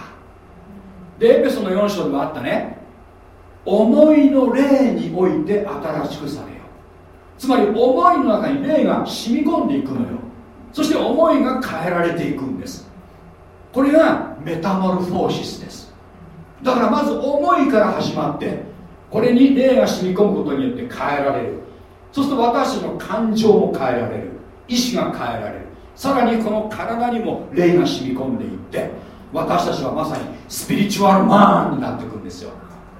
でエペソの4章でもあったね。思いの霊において新しくされよつまり思いの中に霊が染み込んでいくのよ。そして思いが変えられていくんです。これがメタモルフォーシスです。だからまず思いから始まってこれに霊が染み込むことによって変えられる。そうすると私の感情も変えられる。意志が変えられる。さらにこの体にも霊が染み込んでいって私たちはまさにスピリチュアルマンになっていくんですよ。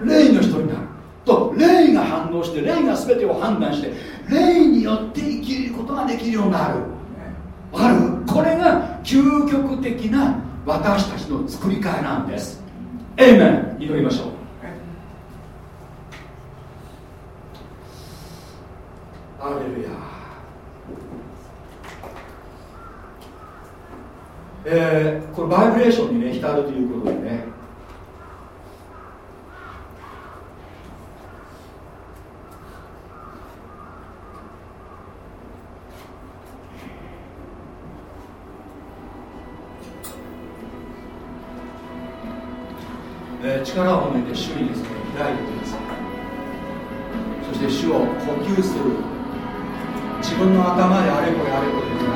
霊の人になる。と霊が反応して霊が全てを判断して霊によって生きることができるようになる。わかる？これが究極的な私たちの作り替えなんです。エイメン祈りましょう。アレルヤえー、これバイブレーションにね浸るということでね。力を抜いて主にですね開いてください。そして主を呼吸する自分の頭であれこれあれこれですが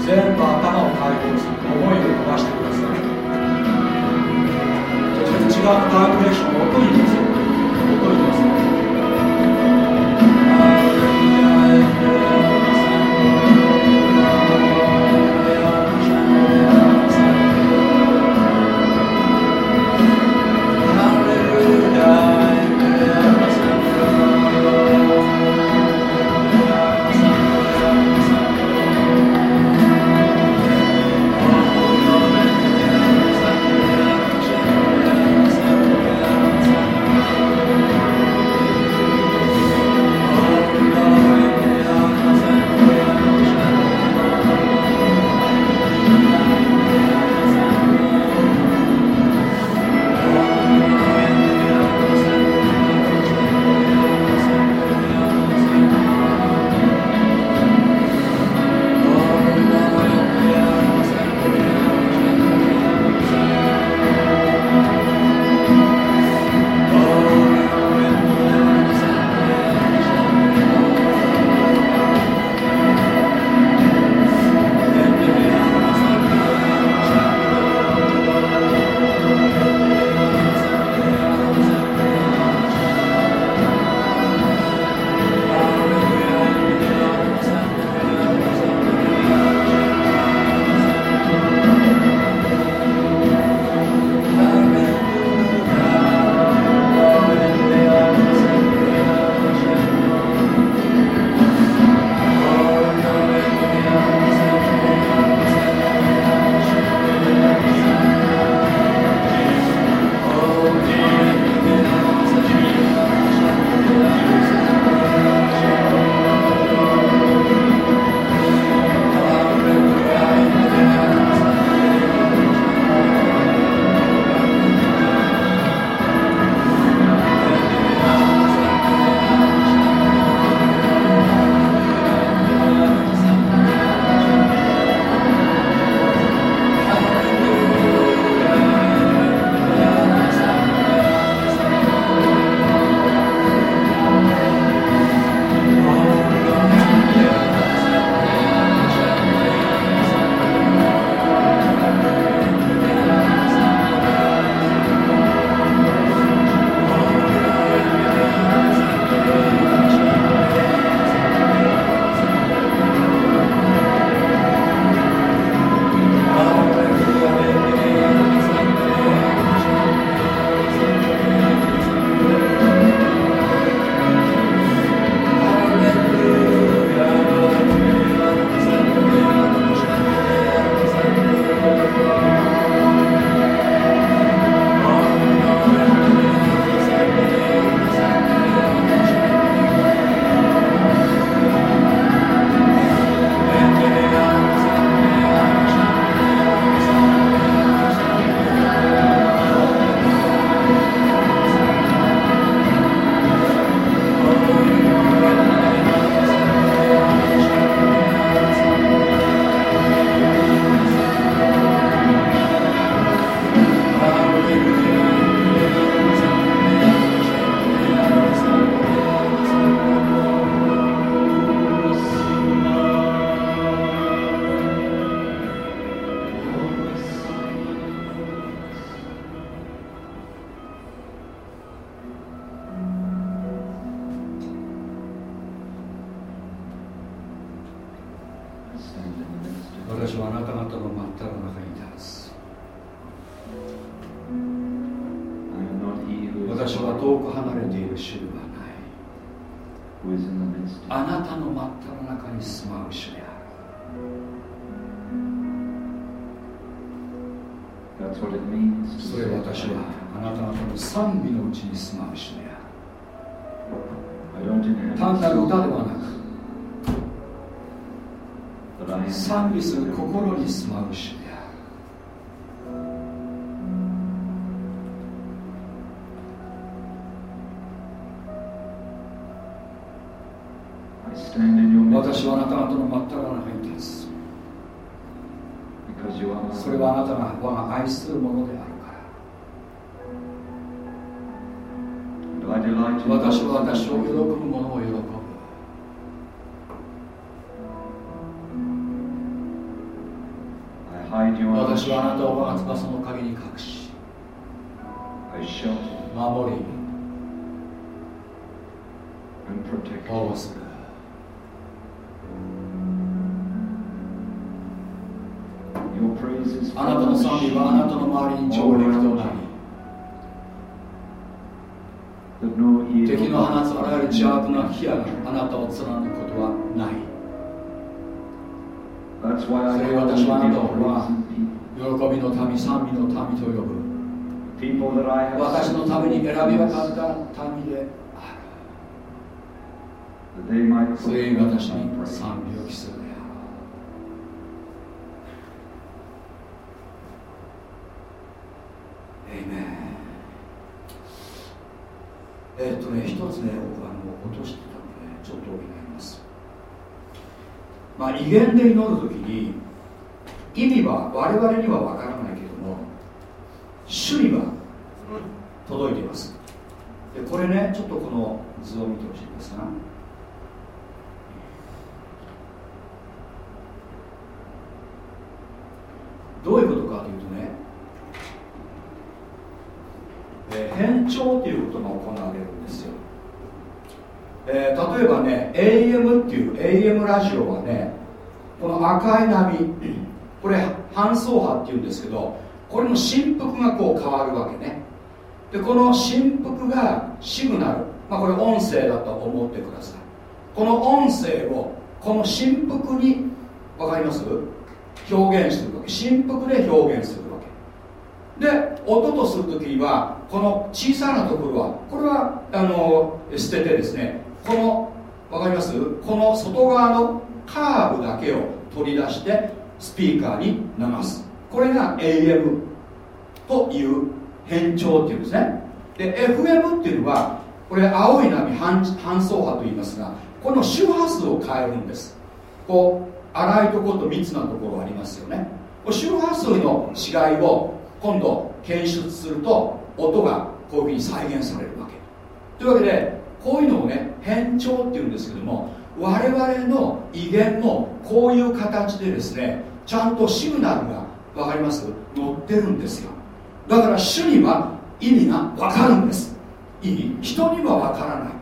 全部頭を解放する。思いを飛ばしてください。そして内側のバイブレーションを音に乗せ威厳で祈る時に意味は我々には分からないけども主には届いています。でこれねちょっとこの図を見てほしいんですがどういうことかというとね、えー、変調ということが行われるんですよ。えー、例えばね AM っていう AM ラジオはねこの赤い波これ半送波っていうんですけどこれの振幅がこう変わるわけね。でこの振幅がシグナル、まあ、これ音声だと思ってください。この音声をこの振幅に分かります？表現するわけ。振幅で表現するわけ。で音とする時にはこの小さなところはこれはあの捨ててですねこの分かります？この外側のカーブだけを取り出してスピーカーに流す。これが AM という変調っていうんですね。で FM っていうのはこれ青い波半半送波と言いますがこの周波数を変えるんです。こう粗いところと密なところありますよね。周波数の違いを今度検出すると音がこういうふうに再現されるわけ。というわけでこういうのをね変調っていうんですけども我々の威厳もこういう形でですねちゃんとシグナルが分かります？載ってるんですよ。だから主には意味が分かるんです。いい人には分からない。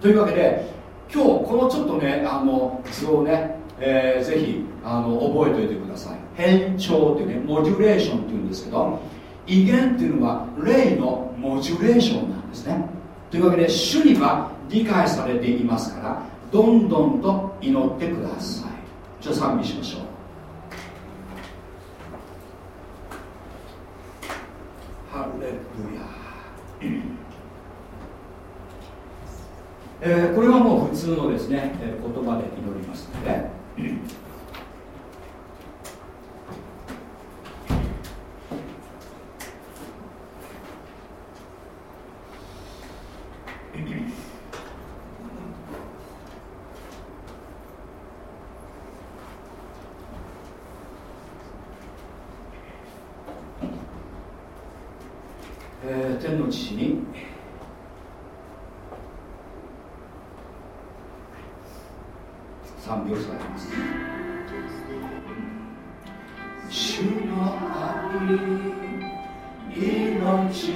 というわけで今日このちょっとねあの図をね、えー、ぜひあの覚えておいてください。変調っていうねモジュレーションっていうんですけど威厳っていうのは霊のモジュレーションなんですね。というわけで主には理解されていますからどんどんと祈ってください。じゃあ賛美しましょう。ハレルヤ。えー、これはもう普通のですね、えー、言葉で祈りますので、えー、天の父に。賛美をされます主の愛命を注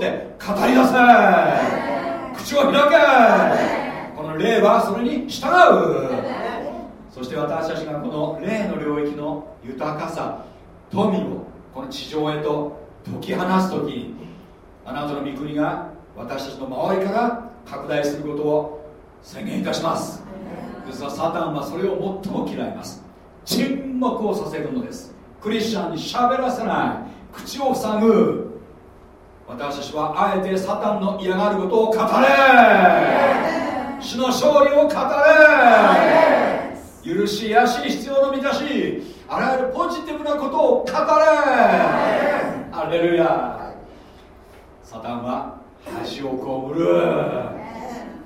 って語り出せ。口を開け。この霊はそれに従う。そして私たちがこの霊の領域の豊かさ富をこの地上へと解き放す時あなたの御国が私たちの周りから拡大することを宣言いたします。ですがサタンはそれを最も嫌います。沈黙をさせるのです。クリスチャンに喋らせない。口を塞ぐ。私たちはあえてサタンの嫌がることを語れ。主の勝利を語れ。許し癒し必要の満たしあらゆるポジティブなことを語れ。アレルヤ。サタンは恥を被る。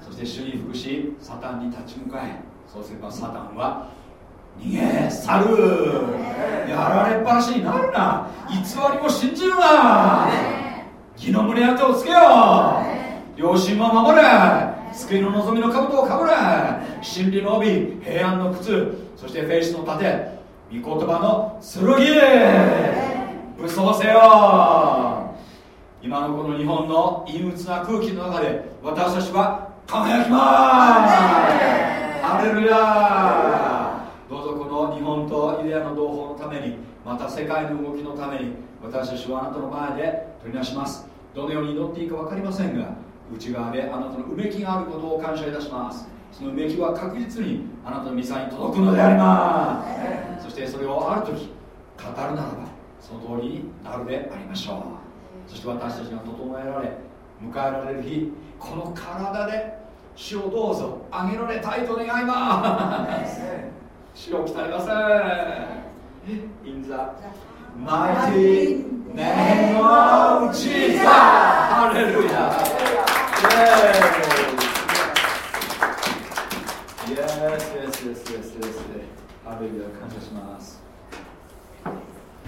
そして主に服しサタンに立ち向かえそうすればサタンは逃げ去る。やられっぱなしになるな。偽りも信じるな木の胸当てをつけよう。良心も守れ。救いの望みの兜をかぶれ。真理の帯平安の靴そしてフェイスの盾御言葉の剣。武装せよ。今のこの日本の陰鬱な空気の中で私たちは輝きます。ハレルヤ。どうぞこの日本とイデアの同胞のためにまた世界の動きのために私たちはあなたの前で取りなします。どのように祈っていいか分かりませんが内側であなたのうめきがあることを感謝いたします。そのうめきは確実にあなたの御座に届くのであります。そしてそれをある時語るならばその通りになるでありましょう。そして私たちが整えられ迎えられる日この体で主をどうぞあげられたいと願います。主を鍛えません In the mighty name of Jesus. Hallelujah. Yes. Yes, yes, yes, yes, yes. ハレルヤ感謝します。